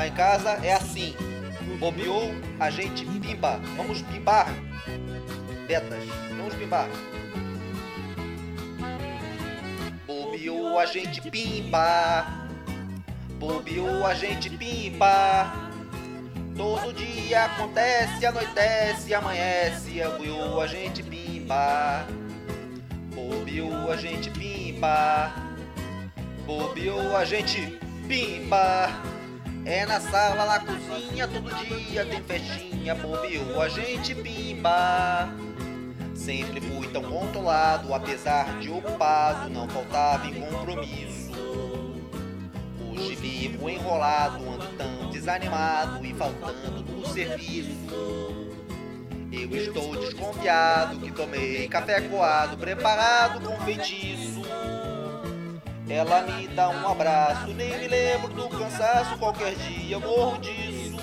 Lá em casa é assim. Bobeou, a gente pimba. Vamos pimbar. Betas, vamos pimbar. Bobeou, a gente pimba. Bobeou, a gente pimba. Todo dia acontece, anoitece, amanhece, bobeou, a gente pimba. Bobeou, a gente pimba. Bobeou, a gente pimba. É na sala, na cozinha, todo dia tem festinha, bobeou, a gente pimba. Sempre fui tão controlado, apesar de ocupado, não faltava em compromisso. Hoje vivo enrolado, ando tão desanimado e faltando do serviço. Eu estou desconfiado que tomei café coado, preparado com feitiço. Ela me dá um abraço, nem me lembro do cansaço, qualquer dia eu morro disso.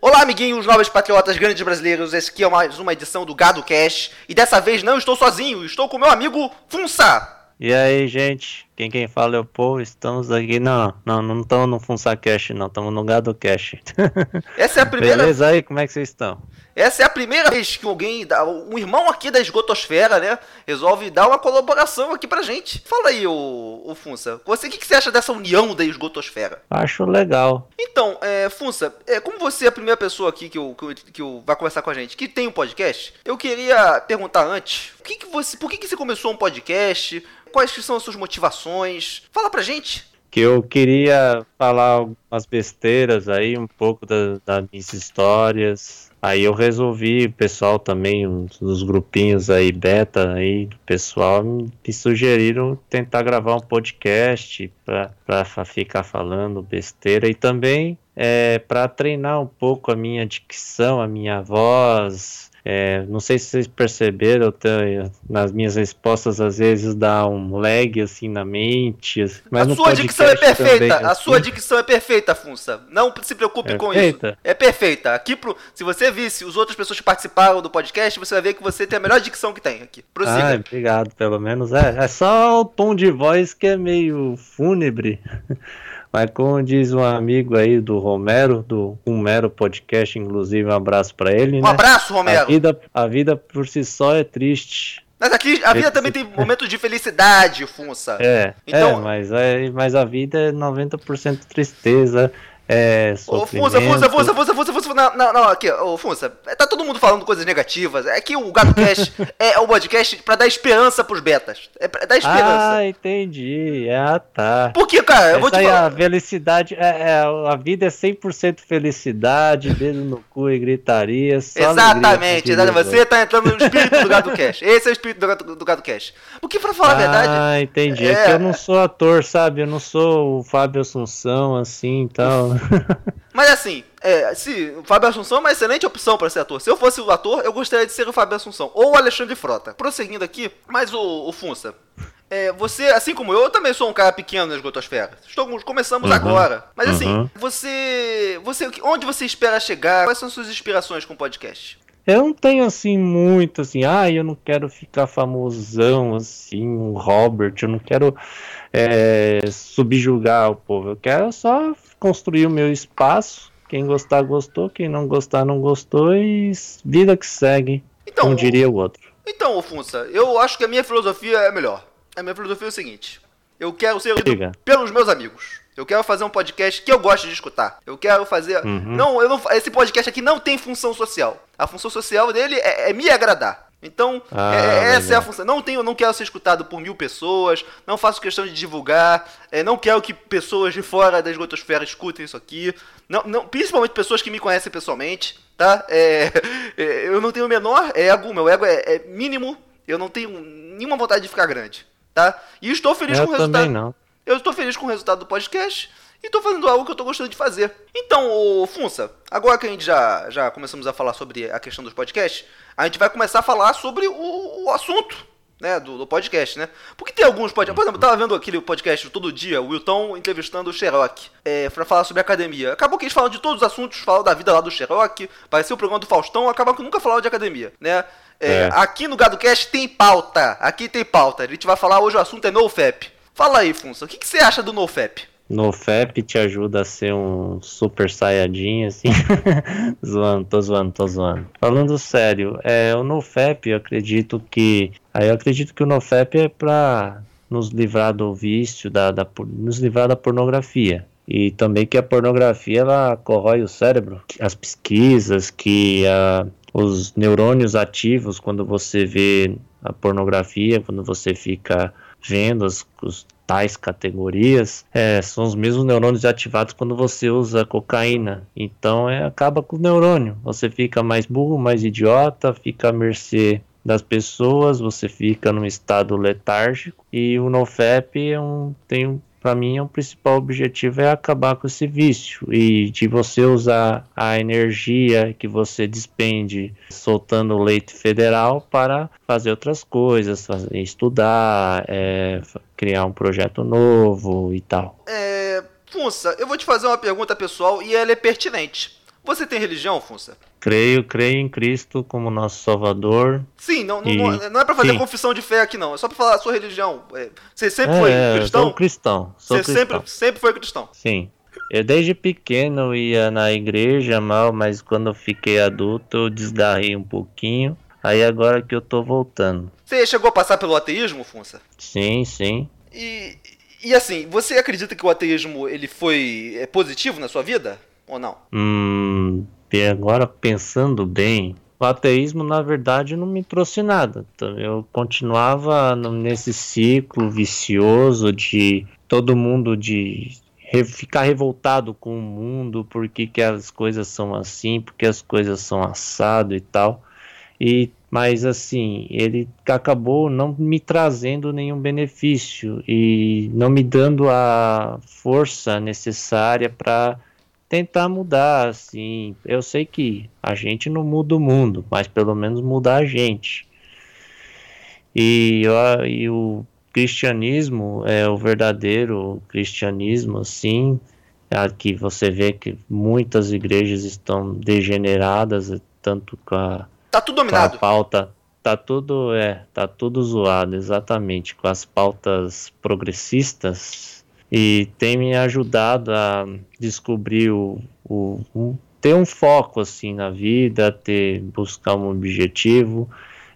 Olá, amiguinhos, nobres patriotas, grandes brasileiros. Esse aqui é mais uma edição do Gado Cash. E dessa vez não estou sozinho, estou com meu amigo Funça. E aí, gente? Quem quem fala é o povo. Estamos aqui. Não, não, não estamos no Funsa Cash, não. Estamos no Gado Cash. Essa é a primeira. Beleza aí? Como é que vocês estão? Essa é a primeira vez que alguém, um irmão aqui da esgotosfera, né, resolve dar uma colaboração aqui pra gente. Fala aí, ô, ô Funça, você, o que, que, você acha dessa união da esgotosfera? Acho legal. Então, é, Funça, é, como você é a primeira pessoa aqui que, eu, que, que eu, vai conversar com a gente, que tem um podcast, eu queria perguntar antes, que que você, por que, que você começou um podcast? Quais são as suas motivações? Fala pra gente que eu queria falar algumas besteiras aí, um pouco da, das minhas histórias, Aí eu resolvi, o pessoal também, os grupinhos aí, beta aí, do pessoal, me sugeriram tentar gravar um podcast para ficar falando besteira e também é, para treinar um pouco a minha dicção, a minha voz, é, não sei se vocês perceberam, tenho, nas minhas respostas às vezes dá um lag assim na mente. Mas a sua dicção é perfeita, também, a assim. sua dicção é perfeita, Funça. Não se preocupe com isso. É perfeita. Aqui pro, se você visse os outras pessoas que participaram do podcast, você vai ver que você tem a melhor dicção que tem aqui. Prossiga. Ah, obrigado, pelo menos. É, é só o tom de voz que é meio fúnebre. Mas como diz um amigo aí do Romero, do Romero Podcast, inclusive um abraço para ele. Um né? abraço, Romero! A vida, a vida por si só é triste. Mas aqui a vida também tem momentos de felicidade, Funça. É, então... é mas, é, mas a vida é 90% tristeza. É, ô, Funça, Funça, Funça, Funça, Funça, Funça, não, não, não, aqui, ô, Funça, tá todo mundo falando coisas negativas, é que o Gato Cast é o podcast pra dar esperança pros betas, é pra dar esperança. Ah, entendi, ah, tá. Porque, cara, eu vou te falar... a felicidade, é, é, a vida é 100% felicidade, dedo no cu e gritaria, Exatamente, exatamente, você tá entrando no espírito do Gato Cast, esse é o espírito do Gato, do Gato Cast. Porque, pra falar ah, a verdade... Ah, entendi, é... é. que eu não sou ator, sabe, eu não sou o Fábio Assunção, assim, e tal... Mas assim, é, se o Fábio Assunção é uma excelente opção para ser ator. Se eu fosse o ator, eu gostaria de ser o Fábio Assunção ou o Alexandre Frota. Prosseguindo aqui, mas o, o Funça, é, você, assim como eu, eu também sou um cara pequeno na esgotosfera. Estamos, começamos uhum. agora. Mas assim, uhum. você, você. Onde você espera chegar? Quais são suas inspirações com o podcast? Eu não tenho assim muito assim, ah, eu não quero ficar famosão assim, um Robert, eu não quero é, subjugar o povo, eu quero só construir o meu espaço. Quem gostar, gostou. Quem não gostar, não gostou. E vida que segue. Então, como diria o outro. Então, Funça, eu acho que a minha filosofia é melhor. A minha filosofia é o seguinte: eu quero ser ouvido pelos meus amigos. Eu quero fazer um podcast que eu gosto de escutar. Eu quero fazer. Uhum. Não, eu não, esse podcast aqui não tem função social. A função social dele é, é me agradar. Então, ah, é, é essa é a função. Não tenho, não quero ser escutado por mil pessoas, não faço questão de divulgar, é, não quero que pessoas de fora da esgotosfera escutem isso aqui. Não, não, principalmente pessoas que me conhecem pessoalmente, tá? É, é eu não tenho o menor ego, meu ego é, é, mínimo, eu não tenho nenhuma vontade de ficar grande, tá? E estou feliz eu com o resultado. Não. Eu estou feliz com o resultado do podcast e tô fazendo algo que eu tô gostando de fazer. Então, ô Funça, agora que a gente já, já começamos a falar sobre a questão dos podcasts, a gente vai começar a falar sobre o, o assunto, né, do, do, podcast, né? Porque tem alguns podcasts, por exemplo, eu tava vendo aquele podcast todo dia, o Wilton entrevistando o Sherlock, é, pra falar sobre academia. Acabou que eles falam de todos os assuntos, falam da vida lá do Sherlock, parecia o programa do Faustão, acabou que nunca falaram de academia, né? É, é. Aqui no GadoCast tem pauta, aqui tem pauta, a gente vai falar hoje o assunto é NoFap. Fala aí, Funça, o que, que você acha do NoFap? No FEP te ajuda a ser um super saiyajin, assim. zoando, tô zoando, tô zoando. Falando sério, é, o NoFap, eu acredito que. Aí eu acredito que o NoFap é pra nos livrar do vício, da, da, nos livrar da pornografia. E também que a pornografia ela corrói o cérebro. As pesquisas que uh, os neurônios ativos, quando você vê a pornografia, quando você fica vendo as, os tais categorias, é, são os mesmos neurônios ativados quando você usa cocaína. Então é, acaba com o neurônio. Você fica mais burro, mais idiota, fica à mercê das pessoas, você fica num estado letárgico e o NoFap é um, tem um para mim, o principal objetivo é acabar com esse vício e de você usar a energia que você despende soltando o leite federal para fazer outras coisas, fazer, estudar, é, criar um projeto novo e tal. É, Funça, eu vou te fazer uma pergunta pessoal e ela é pertinente. Você tem religião, Funça? Creio, creio em Cristo como nosso Salvador. Sim, não, e... não, não, é para fazer sim. confissão de fé aqui, não. É só para falar a sua religião. É, você sempre é, foi cristão? Sou cristão. Sou Você cristão. Sempre, sempre foi cristão? Sim. Eu desde pequeno ia na igreja mal, mas quando eu fiquei adulto eu desgarrei um pouquinho. Aí agora que eu tô voltando. Você chegou a passar pelo ateísmo, Funça? Sim, sim. E, e assim, você acredita que o ateísmo ele foi é, positivo na sua vida? Ou não? Hum, e agora pensando bem, o ateísmo na verdade não me trouxe nada. Então, eu continuava nesse ciclo vicioso de todo mundo de ficar revoltado com o mundo, por que, que as coisas são assim, porque as coisas são assado e tal. E mas assim, ele acabou não me trazendo nenhum benefício e não me dando a força necessária para tentar mudar, assim. Eu sei que a gente não muda o mundo, mas pelo menos mudar a gente. E, e o cristianismo é o verdadeiro cristianismo, assim. Aqui você vê que muitas igrejas estão degeneradas, tanto com a, tá tudo dominado. a pauta. Tá tudo, é, tá tudo zoado, exatamente, com as pautas progressistas e tem me ajudado a descobrir o, o, o ter um foco assim na vida, ter buscar um objetivo,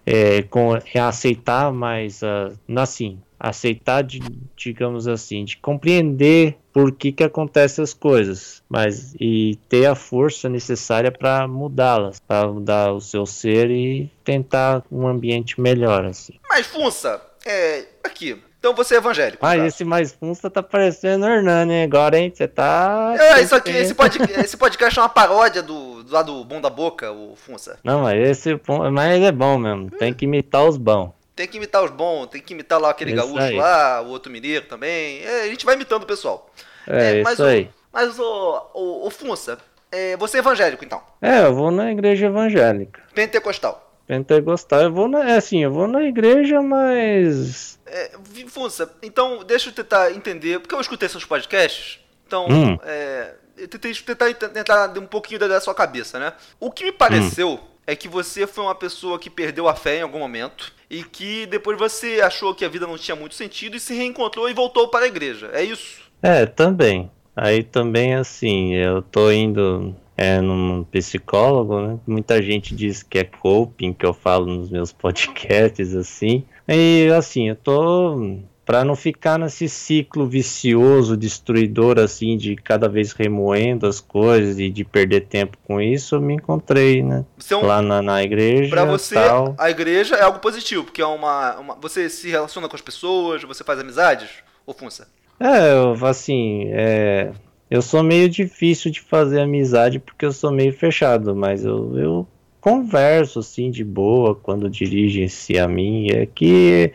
é, com é aceitar mais uh, assim, aceitar de, digamos assim, de compreender por que que acontecem as coisas, mas e ter a força necessária para mudá-las, para mudar o seu ser e tentar um ambiente melhor assim. Mas Funça, é, aqui, então você é evangélico. Ah, esse mais funça tá parecendo Hernani agora, hein? Você tá. É, isso aqui, esse, podcast, esse podcast é uma paródia do, do lado Bom da Boca, o Funça. Não, mas esse mas ele é bom mesmo. Tem que imitar os bons. Tem que imitar os bons, tem que imitar lá aquele isso gaúcho aí. lá, o outro mineiro também. É, a gente vai imitando o pessoal. É, é mas isso aí. mas o, o, o Funça, é, você é evangélico então? É, eu vou na igreja evangélica. Pentecostal. Pentecostal, eu vou na. É assim, eu vou na igreja, mas. É, Funça, então deixa eu tentar entender, porque eu escutei seus podcasts, então hum. é, eu tentei tentar, tentar um pouquinho da sua cabeça, né? O que me pareceu hum. é que você foi uma pessoa que perdeu a fé em algum momento e que depois você achou que a vida não tinha muito sentido e se reencontrou e voltou para a igreja. É isso? É, também. Aí também assim, eu tô indo é, num psicólogo, né? Muita gente diz que é coping, que eu falo nos meus podcasts, assim. E assim, eu tô para não ficar nesse ciclo vicioso, destruidor, assim, de cada vez remoendo as coisas e de perder tempo com isso, eu me encontrei, né? É um... Lá na, na igreja. Para você, tal. a igreja é algo positivo, porque é uma, uma, Você se relaciona com as pessoas, você faz amizades, ou funça? É, eu, assim, é, eu sou meio difícil de fazer amizade porque eu sou meio fechado, mas eu, eu converso assim de boa quando dirigem-se a mim. É que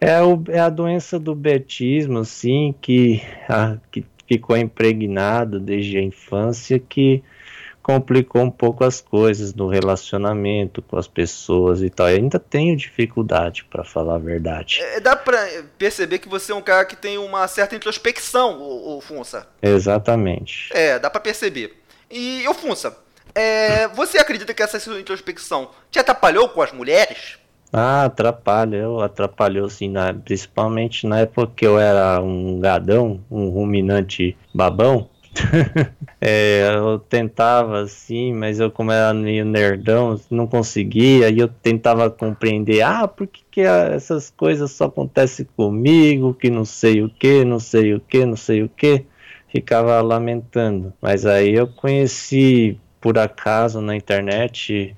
é, o, é a doença do betismo, assim, que, a, que ficou impregnado desde a infância, que complicou um pouco as coisas no relacionamento com as pessoas e tal. Eu ainda tenho dificuldade, para falar a verdade. É, dá para perceber que você é um cara que tem uma certa introspecção, o, o Funça. Exatamente. É, dá para perceber. E o Funça, é, você acredita que essa sua introspecção te atrapalhou com as mulheres? Ah, atrapalha, eu atrapalhou sim, na, principalmente na época que eu era um gadão, um ruminante babão. É, eu tentava assim, mas eu como era meio nerdão, não conseguia, e eu tentava compreender, ah, por que, que essas coisas só acontecem comigo, que não sei o que, não sei o que, não sei o que, ficava lamentando. Mas aí eu conheci por acaso na internet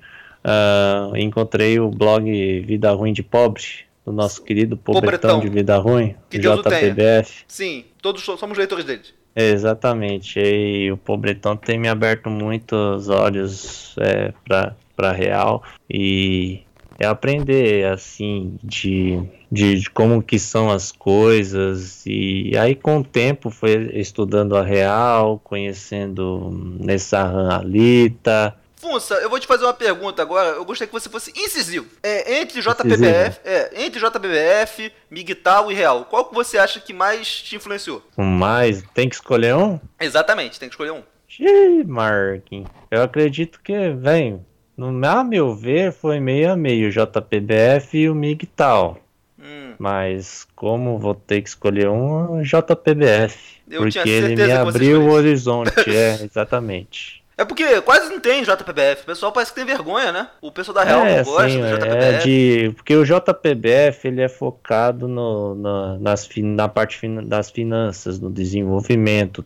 Uh, encontrei o blog Vida Ruim de Pobre, do nosso querido Pobretão, Pobretão. de Vida Ruim, que JPBF. Sim, todos somos leitores dele. Exatamente, e o Pobretão tem me aberto muitos olhos é, para real e é aprender assim de, de, de, como que são as coisas. E aí com o tempo foi estudando a real, conhecendo Nessahan Alita, Funça, eu vou te fazer uma pergunta agora. Eu gostaria que você fosse incisivo. É, entre JPBF, é, entre JPBF, Migtal e Real, qual que você acha que mais te influenciou? O mais? Tem que escolher um? Exatamente, tem que escolher um. Xiii, Marquinhos. Eu acredito que, vem, no a meu ver, foi meio a meio o JPBF e o Migtal. Hum. Mas como vou ter que escolher um, JPBF. Eu porque ele me abriu o horizonte, é, exatamente. É porque quase não tem JPBF. O pessoal parece que tem vergonha, né? O pessoal da Real é, não gosta sim, do JPBF. É de, porque o JPBF ele é focado no, no nas, na parte das finanças, no desenvolvimento.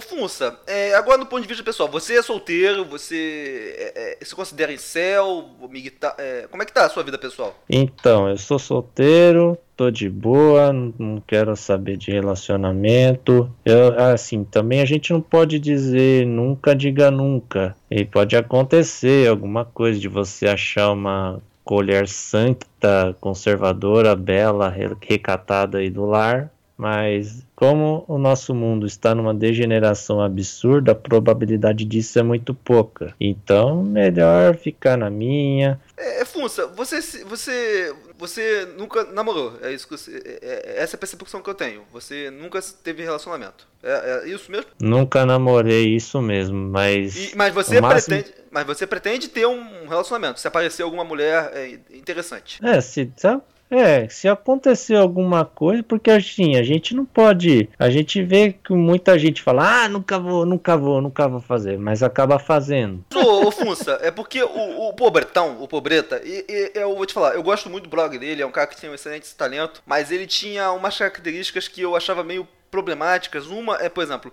Funça, é, agora do ponto de vista pessoal, você é solteiro, você é, é, se considera em céu, é, como é que tá a sua vida pessoal? Então, eu sou solteiro, tô de boa, não quero saber de relacionamento. Eu, assim, também a gente não pode dizer nunca diga nunca. E pode acontecer alguma coisa de você achar uma colher santa, conservadora, bela, recatada aí do lar, mas como o nosso mundo está numa degeneração absurda, a probabilidade disso é muito pouca. Então, melhor ficar na minha. É, Funça, você, você, você nunca namorou. É isso que você, é, é, essa é a percepção que eu tenho. Você nunca teve relacionamento. É, é isso mesmo? Nunca namorei, isso mesmo. Mas. E, mas você máximo... pretende. Mas você pretende ter um relacionamento, se aparecer alguma mulher é, interessante. É, se, é, se acontecer alguma coisa, porque assim, a gente não pode. A gente vê que muita gente fala, ah, nunca vou, nunca vou, nunca vou fazer, mas acaba fazendo. Ô, ô Funça, é porque o, o Pobretão, o Pobreta, e, e, eu vou te falar, eu gosto muito do blog dele, é um cara que tem um excelente talento, mas ele tinha umas características que eu achava meio problemáticas. Uma é, por exemplo,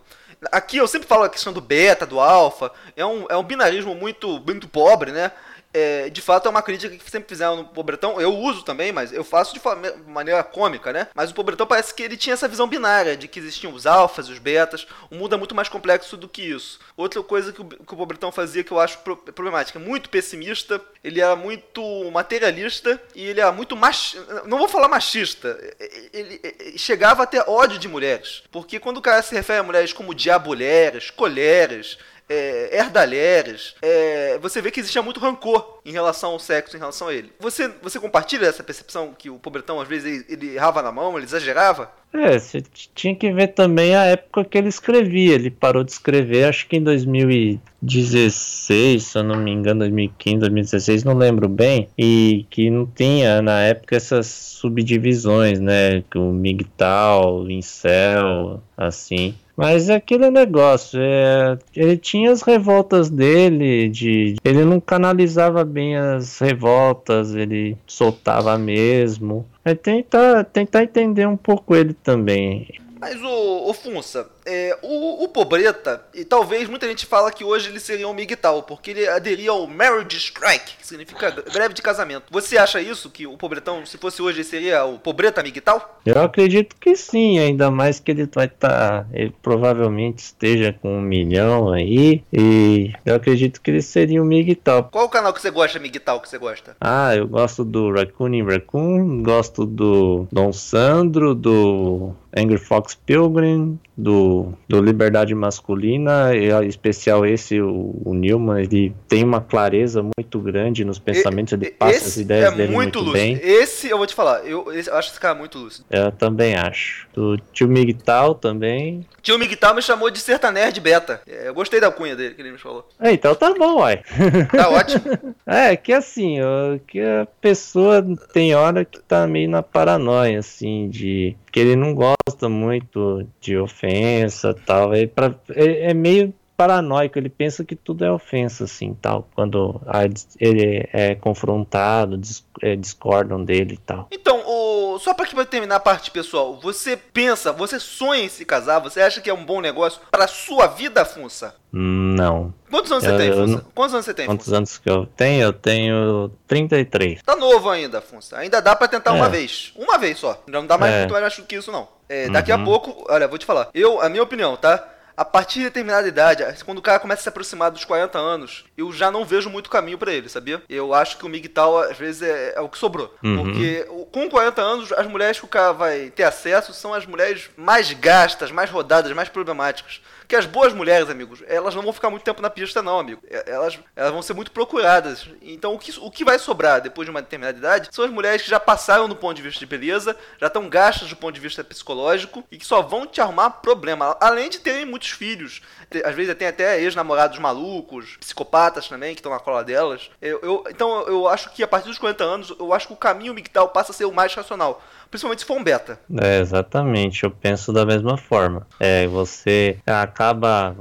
aqui eu sempre falo a questão do beta, do alfa, é um, é um binarismo muito, muito pobre, né? É, de fato é uma crítica que sempre fizeram no Pobretão. Eu uso também, mas eu faço de maneira cômica, né? Mas o Pobretão parece que ele tinha essa visão binária de que existiam os alfas e os betas. O mundo é muito mais complexo do que isso. Outra coisa que o, que o Pobretão fazia que eu acho problemática, muito pessimista, ele era muito materialista e ele era muito mach... não vou falar machista. Ele, ele chegava a ter ódio de mulheres, porque quando o cara se refere a mulheres como diabolheras, colheres, é, herdalheres, é, você vê que existia muito rancor em relação ao sexo, em relação a ele. Você, você compartilha essa percepção que o pobretão às vezes ele, ele errava na mão, ele exagerava? É, você tinha que ver também a época que ele escrevia. Ele parou de escrever, acho que em 2016, se eu não me engano, 2015, 2016, não lembro bem. E que não tinha na época essas subdivisões, né? O MGTOW, o Incel, assim. Mas é aquele negócio, é, ele tinha as revoltas dele, de, ele não canalizava bem as revoltas, ele soltava mesmo. É tentar, tentar entender um pouco ele também. Mas o, o Funça, é, o, o, Pobreta, e talvez muita gente fala que hoje ele seria um MGTOW, porque ele aderia ao Marriage Strike, que significa greve de casamento. Você acha isso, que o Pobretão, se fosse hoje, seria o Pobreta MGTOW? Eu acredito que sim, ainda mais que ele vai estar, tá, ele provavelmente esteja com um milhão aí, e eu acredito que ele seria um MGTOW. Qual o canal que você gosta, MGTOW, que você gosta? Ah, eu gosto do Raccoon Raccoon, gosto do Dom Sandro, do Angry Fox Pilgrim, do do, do Liberdade Masculina, e, em especial esse, o, o Newman, ele tem uma clareza muito grande nos pensamentos, ele passa as ideias é dele muito, muito bem. Esse, eu vou te falar, eu, esse- eu acho esse cara muito lúcido. Eu também acho. Do tio Migtal também. Tio Miguel me chamou de sertaner de beta. É, Eu gostei da cunha dele que ele me falou. É, então tá bom, uai. Tá ótimo. É, que assim, que a pessoa tem hora que tá meio na paranoia, assim, de que ele não gosta muito de ofensa e tal. É, pra, é, é meio paranoico, ele pensa que tudo é ofensa, assim, tal. Quando a- ele é confrontado, dis- é, discordam dele e tal. Então, o- só pra que vai terminar a parte pessoal, você pensa, você sonha em se casar, você acha que é um bom negócio pra sua vida, Funça? Não. Quantos anos você Eu- tem, eu Funça? não- Quantos anos você tem, Quantos Funça? anos que eu tenho? Eu tenho 33. Tá novo ainda, Funça. Ainda dá pra tentar uma É. vez. Uma vez só. Não dá mais É. muito mais que isso, não. É, daqui a Uhum. pouco, olha, vou te falar. Eu, a minha opinião, tá? A partir de determinada idade, quando o cara começa a se aproximar dos 40 anos, eu já não vejo muito caminho pra ele, sabia? Eu acho que o MGTOW, às vezes, é, é o que sobrou. Uhum. Porque com 40 anos, as mulheres que o cara vai ter acesso são as mulheres mais gastas, mais rodadas, mais problemáticas. Que as boas mulheres, amigos, elas não vão ficar muito tempo na pista, não, amigo. Elas, elas vão ser muito procuradas. Então, o que, o que vai sobrar depois de uma determinada idade são as mulheres que já passaram do ponto de vista de beleza, já estão gastas do ponto de vista psicológico e que só vão te arrumar problema. Além de terem muitos filhos. Às vezes tem até ex-namorados malucos, psicopatas também, que estão na cola delas. Eu, eu- então, eu acho que a partir dos 40 anos, eu acho que o caminho migtal passa a ser o mais racional. Principalmente se for um beta. É, exatamente, eu penso da mesma forma. É, você acaba.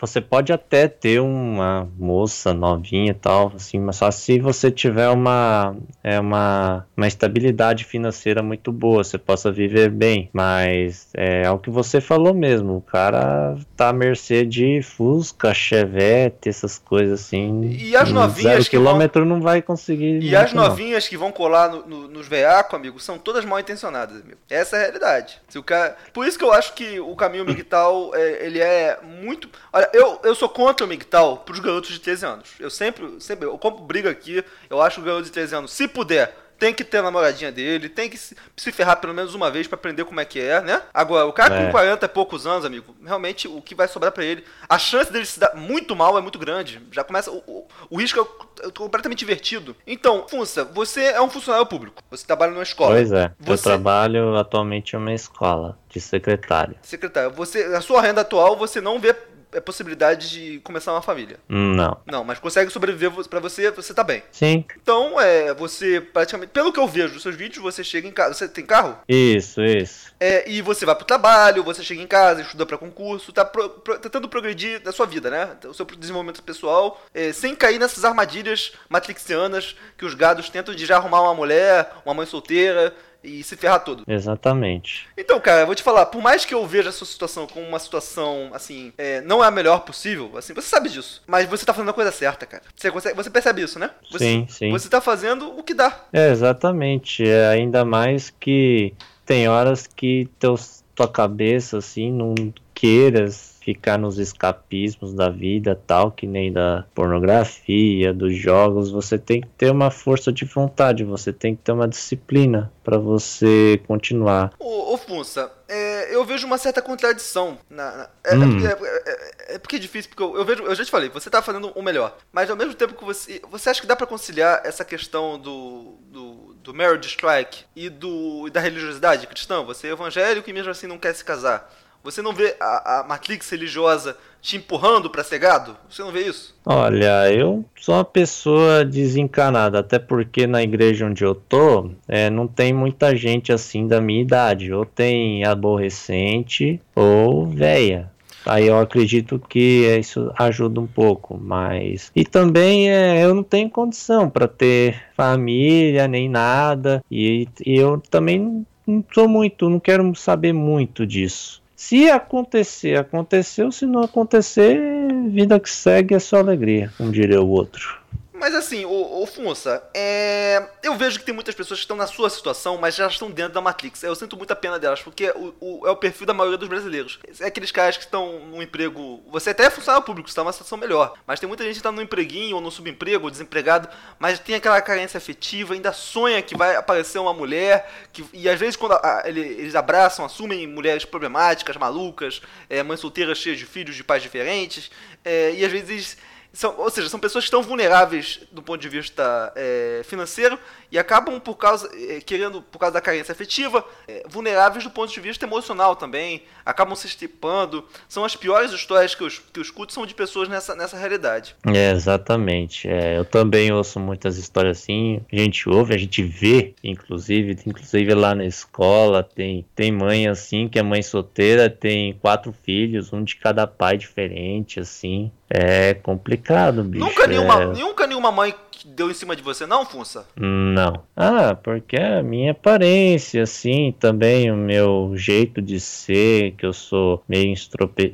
Você, pode até ter uma moça novinha e tal, assim, mas só se você tiver uma, é, uma, uma estabilidade financeira muito boa, você possa viver bem. Mas é, é o que você falou mesmo, o cara tá à mercê de Fusca, Chevette, essas coisas assim. E as novinhas zero que vão- quilômetro não vai conseguir. E muito, as não. novinhas que vão colar no- no- nos veacos, amigo, são todas mal intencionadas, amigo. Essa é a realidade. Se o cara... Por isso que eu acho que o caminho MGTOW, é, ele é muito... Olha, eu, eu sou contra o MGTOW pros garotos de 13 anos. Eu sempre, sempre, eu compro briga aqui, eu acho que o garoto de 13 anos, se puder, tem que ter a namoradinha dele, tem que se, se ferrar pelo menos uma vez pra aprender como é que é, né? Agora, o cara É. com 40 e poucos anos, amigo, realmente o que vai sobrar pra ele, a chance dele se dar muito mal é muito grande. Já começa, o, o, o risco é completamente invertido. Então, Funça, você é um funcionário público, você trabalha numa escola. Pois é, eu Você- trabalho atualmente em uma escola de secretário. Secretário, você, a sua renda atual, você não vê é, possibilidade de começar uma família. Não. Não, mas consegue sobreviver pra você, você tá bem. Sim, Então, é, você praticamente, pelo que eu vejo dos seus vídeos, você chega em casa, você tem carro? isso, isso. É, e você vai pro trabalho, você chega em casa, estuda pra concurso, tá pro- pro- tentando progredir na sua vida, né? O seu desenvolvimento pessoal, é, sem cair nessas armadilhas matrixianas que os gados tentam de já arrumar uma mulher, uma mãe solteira e se ferrar todo. Exatamente. Então, cara, eu vou te falar, por mais que eu veja a sua situação como uma situação, assim, é, não é a melhor possível, assim, você sabe disso. Mas você tá fazendo a coisa certa, cara. Você, consegue, você percebe isso, né? Você, Sim, sim. Você tá fazendo o que dá. É, exatamente. É, ainda mais que tem horas que teus, tua cabeça, assim, não queiras ficar nos escapismos da vida, tal, que nem da pornografia, dos jogos. Você tem que ter uma força de vontade, você tem que ter uma disciplina para você continuar. Ô, ô Funça, é, eu vejo uma certa contradição. Na, na- é, é Hum. porque, é- é- é porque é difícil, porque eu, eu vejo, eu já te falei, você tá fazendo o melhor. Mas ao mesmo tempo que você. Você acha que dá pra conciliar essa questão do. do, do marriage strike e, do, e da religiosidade cristã? Você é evangélico e mesmo assim não quer se casar. Você não vê a, a matrix religiosa te empurrando pra ser gado? Você não vê isso? Olha, eu sou uma pessoa desencanada, até porque na igreja onde eu tô, é, não tem muita gente assim da minha idade. Ou tem aborrecente ou véia. Aí eu acredito que isso ajuda um pouco, mas. E também é, eu não tenho condição para ter família nem nada. E, e eu também não sou muito, não quero saber muito disso. Se acontecer, aconteceu. Se não acontecer, vida que segue é só alegria, como diria o outro. Mas assim, o, o Funça, é... eu vejo que tem muitas pessoas que estão na sua situação, mas já estão dentro da Matrix. Eu sinto muita pena delas, porque o, o, é o perfil da maioria dos brasileiros. É aqueles caras que estão num emprego. Você até é funcionário público, está numa situação melhor. Mas tem muita gente que está no empreguinho, ou no subemprego, ou desempregado, mas tem aquela carência afetiva, ainda sonha que vai aparecer uma mulher, que, e às vezes quando a, a, eles abraçam, assumem mulheres problemáticas, malucas, é, mães solteiras cheias de filhos de pais diferentes, é, e às vezes são, ou seja, são pessoas que estão vulneráveis do ponto de vista é, financeiro e acabam por causa é, querendo por causa da carência afetiva é, vulneráveis do ponto de vista emocional também acabam se estipando são as piores histórias que eu, que eu escuto são de pessoas nessa, nessa realidade. É exatamente. É, eu também ouço muitas histórias assim a gente ouve a gente vê inclusive inclusive lá na escola tem tem mãe assim que é mãe solteira tem quatro filhos um de cada pai diferente assim. É complicado, bicho. Nunca nenhuma, é... nunca nenhuma mãe deu em cima de você, não, Funça? Não. Ah, porque a minha aparência, assim, também o meu jeito de ser, que eu sou meio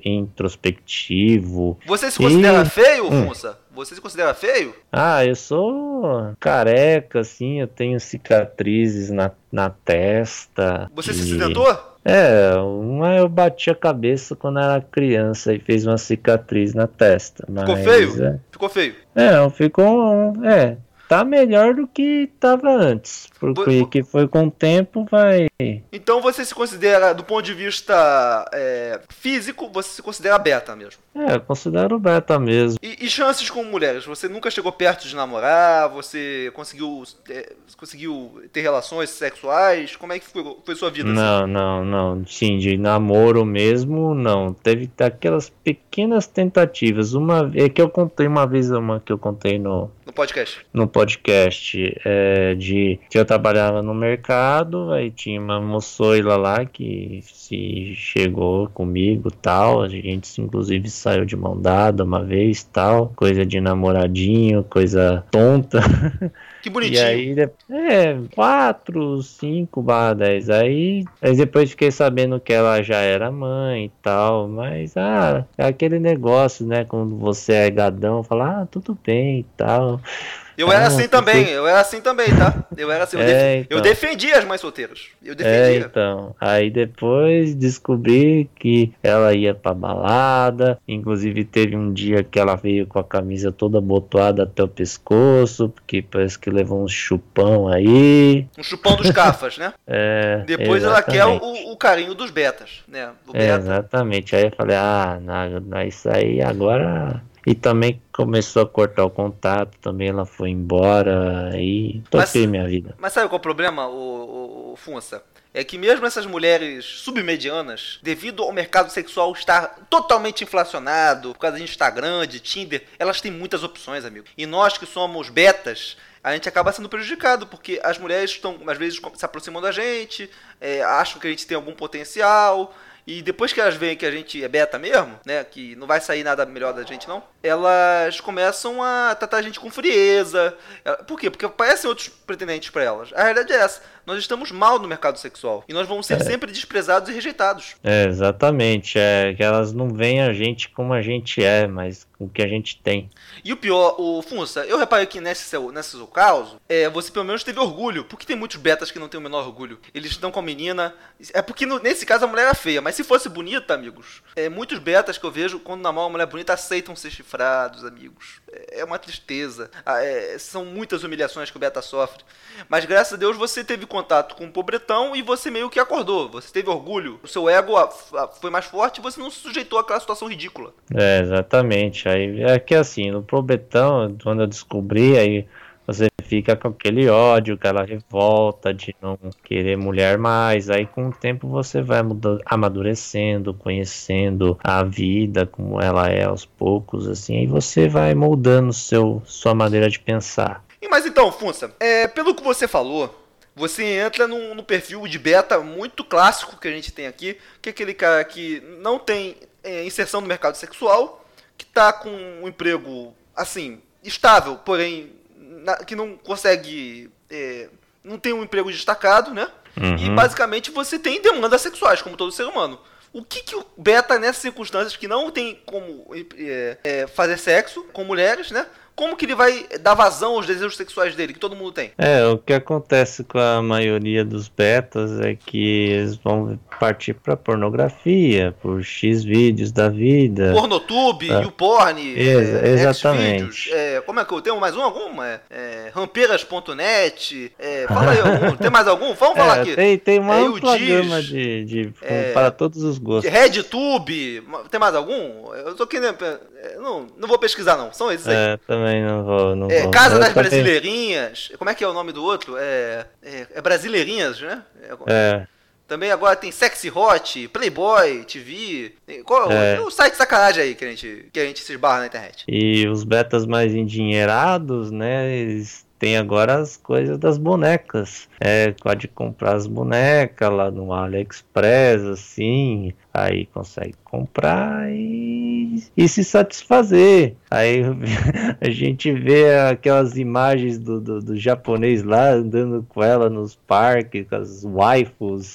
introspectivo. Você se considera e... feio, hum. Funça? Você se considera feio? Ah, eu sou careca, assim, eu tenho cicatrizes na, na testa. Você e... se acidentou? É, uma eu bati a cabeça quando era criança e fez uma cicatriz na testa. Ficou feio? É... Ficou feio? É, ficou. É, tá melhor do que tava antes. Porque que foi com o tempo, vai. Então você se considera, do ponto de vista é, físico, você se considera beta mesmo? É, eu considero beta mesmo. E, e, chances com mulheres? Você nunca chegou perto de namorar? Você conseguiu, é, conseguiu ter relações sexuais? Como é que foi, foi sua vida? Não, assim? não, não. Sim, de namoro mesmo, não. Teve aquelas pequenas tentativas. Uma é que eu contei uma vez, uma que eu contei no. No podcast. No podcast. É, de que eu trabalhava no mercado, aí tinha uma moçoila lá que se chegou comigo tal. A gente inclusive saiu de mão dada uma vez tal. Coisa de namoradinho, coisa tonta. Que bonitinho. E aí, é, 4, 5 barra 10. Aí, aí depois fiquei sabendo que ela já era mãe e tal. Mas, ah, é aquele negócio, né? Quando você é gadão, fala, ah, tudo bem e tal. Eu era ah, assim também, eu era assim também, tá? Eu era assim, eu, é, então. eu defendia as mães solteiras. Eu defendia. É, então. Aí depois descobri que ela ia pra balada. Inclusive teve um dia que ela veio com a camisa toda botoada até o pescoço, porque parece que levou um chupão aí. Um chupão dos cafas, né? é. Depois exatamente. ela quer o, o, carinho dos betas, né? É, exatamente. Aí eu falei, ah, não, isso aí agora e também começou a cortar o contato, também ela foi embora e toquei minha vida. Mas sabe qual é o problema, o, o, o Funça? É que mesmo essas mulheres submedianas, devido ao mercado sexual estar totalmente inflacionado, por causa de Instagram, de Tinder, elas têm muitas opções, amigo. E nós que somos betas, a gente acaba sendo prejudicado, porque as mulheres estão, às vezes, se aproximam da gente, é, acham que a gente tem algum potencial, e depois que elas veem que a gente é beta mesmo, né? Que não vai sair nada melhor da gente, não. Elas começam a tratar a gente com frieza. Por quê? Porque aparecem outros pretendentes para elas. A realidade é essa nós estamos mal no mercado sexual. E nós vamos ser é. sempre desprezados e rejeitados. É, exatamente. É que elas não veem a gente como a gente é, mas com o que a gente tem. E o pior, o Funça, eu reparei que nesse seu, nesse seu caso, é, você pelo menos teve orgulho. Porque tem muitos betas que não têm o menor orgulho. Eles estão com a menina. É porque no, nesse caso a mulher é feia. Mas se fosse bonita, amigos, é, muitos betas que eu vejo, quando namoram uma mulher bonita, aceitam ser chifrados, amigos. É, é uma tristeza. Ah, é, são muitas humilhações que o beta sofre. Mas graças a Deus você teve contato com o pobretão e você meio que acordou. Você teve orgulho, o seu ego foi mais forte e você não se sujeitou àquela situação ridícula. É, exatamente. Aí é que assim, no pobretão, quando eu descobri, aí fica com aquele ódio, aquela revolta de não querer mulher mais. Aí com o tempo você vai mudando, amadurecendo, conhecendo a vida como ela é aos poucos, assim, aí você vai moldando seu, sua maneira de pensar. E mas então, Funça, é, pelo que você falou, você entra no, no, perfil de beta muito clássico que a gente tem aqui, que é aquele cara que não tem é, inserção no mercado sexual, que está com um emprego, assim, estável, porém, na, que não consegue. É, não tem um emprego destacado, né? Uhum. E basicamente você tem demandas sexuais, como todo ser humano. O que, que o beta, nessas circunstâncias que não tem como é, é, fazer sexo com mulheres, né? Como que ele vai dar vazão aos desejos sexuais dele, que todo mundo tem? É, o que acontece com a maioria dos betas é que eles vão partir pra pornografia, por X vídeos da vida. Pornotube, É. YouPorn, Ex- é, exatamente. É, como é que eu tenho mais um algum? É, é, rampeiras.net, é, fala aí algum, tem mais algum? Vamos falar É, aqui. tem, tem uma É, ampla gama de, de para todos os gostos. RedTube, tem mais algum? Eu tô querendo, não, não vou pesquisar não, são esses aí. É, também não vou. Não É, vou. Casa Eu das também- Brasileirinhas. Como é que é o nome do outro? É, é, é Brasileirinhas, né? É, É, Também agora tem Sexy Hot, Playboy, TV. Tem- Qual É. o site de sacanagem aí que a gente, que a gente se esbarra na internet? e os betas mais endinheirados, né? Eles têm agora as coisas das bonecas. É, pode comprar as bonecas lá no AliExpress, assim. Aí consegue comprar e, e se satisfazer. Aí a gente vê aquelas imagens do, do, do japonês lá andando com ela nos parques, com as waifus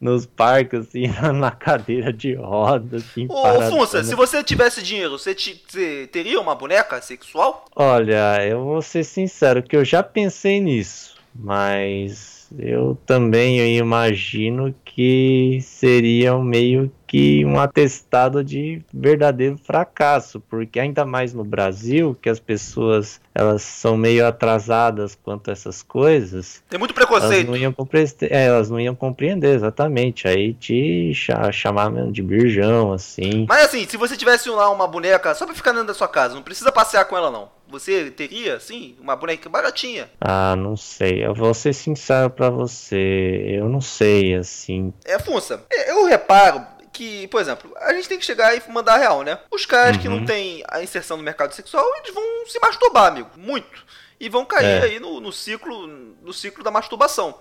nos parques, assim, na cadeira de roda, assim. Ô, paradona. Funça, se você tivesse dinheiro, você, te- você teria uma boneca sexual? Olha, eu vou ser sincero que eu já pensei nisso, mas eu também imagino que seria meio que um atestado de verdadeiro fracasso, porque ainda mais no Brasil, que as pessoas elas são meio atrasadas quanto a essas coisas, Tem muito elas preconceito. não iam compreender, é, elas não iam compreender exatamente, aí te cha- chamar mesmo de birjão, assim. Mas assim, se você tivesse lá uma boneca só pra ficar dentro da sua casa, não precisa passear com ela não. Você teria, sim, uma boneca baratinha. Ah, não sei. Eu vou ser sincero pra você. Eu não sei, assim. É, Funça, eu reparo que, por exemplo, a gente tem que chegar e mandar a real, né? Os caras que não Uhum. têm a inserção no mercado sexual, eles vão se masturbar, amigo. Muito. E vão cair É. aí no, no ciclo no ciclo da masturbação.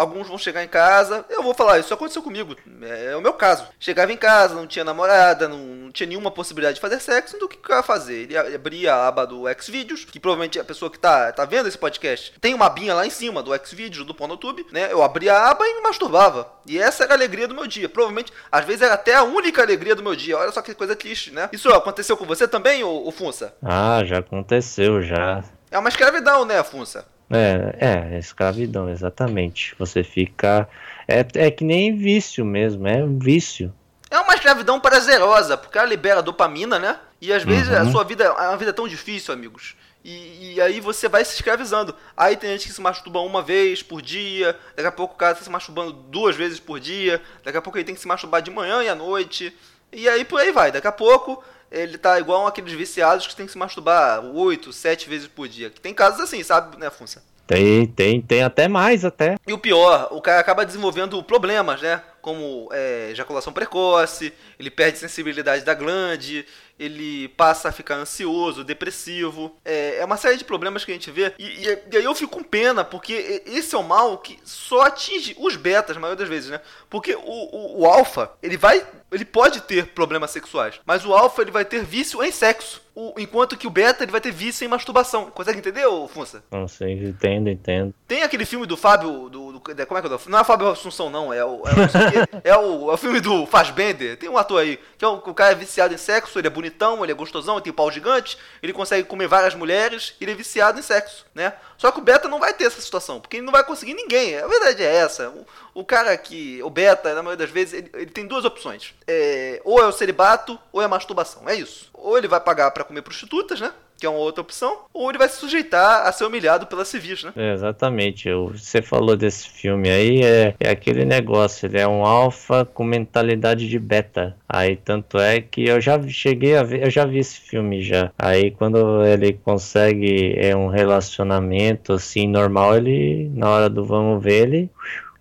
Alguns vão chegar em casa. Eu vou falar, isso aconteceu comigo. É, é o meu caso. Chegava em casa, não tinha namorada, não, não tinha nenhuma possibilidade de fazer sexo. Então o que que eu ia fazer? Ele ia- abria a aba do Xvideos, que provavelmente a pessoa que tá, tá vendo esse podcast tem uma abinha lá em cima do Xvideos, do Pornotube, né? Eu abria a aba e me masturbava. E essa era a alegria do meu dia. Provavelmente, às vezes era até a única alegria do meu dia. Olha só que coisa triste, né? Isso aconteceu com você também, ô, ô Funça? Ah, já aconteceu, já. É uma escravidão, né, Funça? É, é, escravidão, exatamente. Você fica. É, é que nem vício mesmo, é um vício. É uma escravidão prazerosa, porque ela libera dopamina, né? E às vezes a Uhum. sua vida é uma vida tão difícil, amigos. E, e aí você vai se escravizando. Aí tem gente que se masturba uma vez por dia, daqui a pouco o cara tá se masturbando duas vezes por dia, daqui a pouco ele tem que se masturbar de manhã e à noite. E aí por aí vai. Daqui a pouco ele tá igual aqueles viciados que tem que se masturbar oito, sete vezes por dia. Tem casos assim, sabe, né, Funça? Tem, tem, tem até mais até. E o pior, o cara acaba desenvolvendo problemas, né? Como é, ejaculação precoce, ele perde sensibilidade da glande, ele passa a ficar ansioso, depressivo. É, é uma série de problemas que a gente vê. E, e- e aí eu fico com pena, porque esse é o mal que só atinge os betas, na maioria das vezes, né? Porque o, o, o alfa, ele vai. Ele pode ter problemas sexuais, mas o alfa ele vai ter vício em sexo. O- enquanto que o beta ele vai ter vício em masturbação. Consegue entender, ô Funça? Não sei, entendo, entendo. Tem aquele filme do Fábio. Do, do- como é que é? Não é Fábio Assunção, não. É o, é, o, é, o, é o filme do Fassbender. Tem um ator aí. Que é um, o cara é viciado em sexo, ele é bonitão, ele é gostosão, ele tem pau gigante, ele consegue comer várias mulheres, ele é viciado em sexo, né? Só que o beta não vai ter essa situação, porque ele não vai conseguir ninguém. A verdade é essa. O, o cara que. O beta, na maioria das vezes, ele, ele tem duas opções. É, ou é o celibato, ou é a masturbação. É isso. Ou ele vai pagar pra comer prostitutas, né? Que é uma outra opção, ou ele vai se sujeitar a ser humilhado pelas civis, né? É, exatamente. Você falou desse filme aí, é, é aquele negócio, ele é um alfa com mentalidade de beta. Aí tanto é que eu já cheguei a ver, eu já vi esse filme já. Aí quando ele consegue é um relacionamento assim normal, ele na hora do vamos ver ele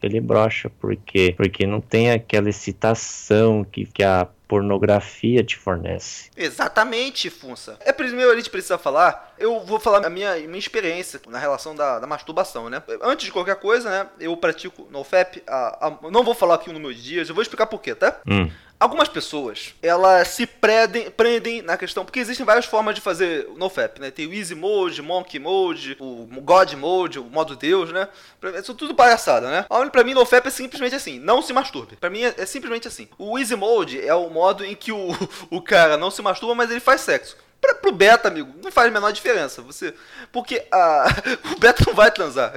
ele brocha, por quê? Porque não tem aquela excitação que, que a pornografia te fornece. Exatamente, Funça. É primeiro a gente precisa falar. Eu vou falar a minha, minha experiência na relação da, da masturbação, né? Antes de qualquer coisa, né? Eu pratico NoFap. A, a, não vou falar aqui o número de dias, eu vou explicar por quê, tá? Hum, Algumas pessoas, elas se prendem, prendem na questão, porque existem várias formas de fazer NoFap, né? Tem o Easy Mode, Monkey Mode, o God Mode, o modo Deus, né? Isso tudo palhaçada, né? Pra mim, NoFap é simplesmente assim, não se masturbe. Pra mim, é, é simplesmente assim. O Easy Mode é o modo em que o, o cara não se masturba, mas ele faz sexo. Pra, pro beta, amigo, não faz a menor diferença. Você. Porque a, o beta não vai transar.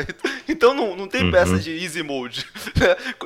Então não, não tem uhum. peça de easy mode.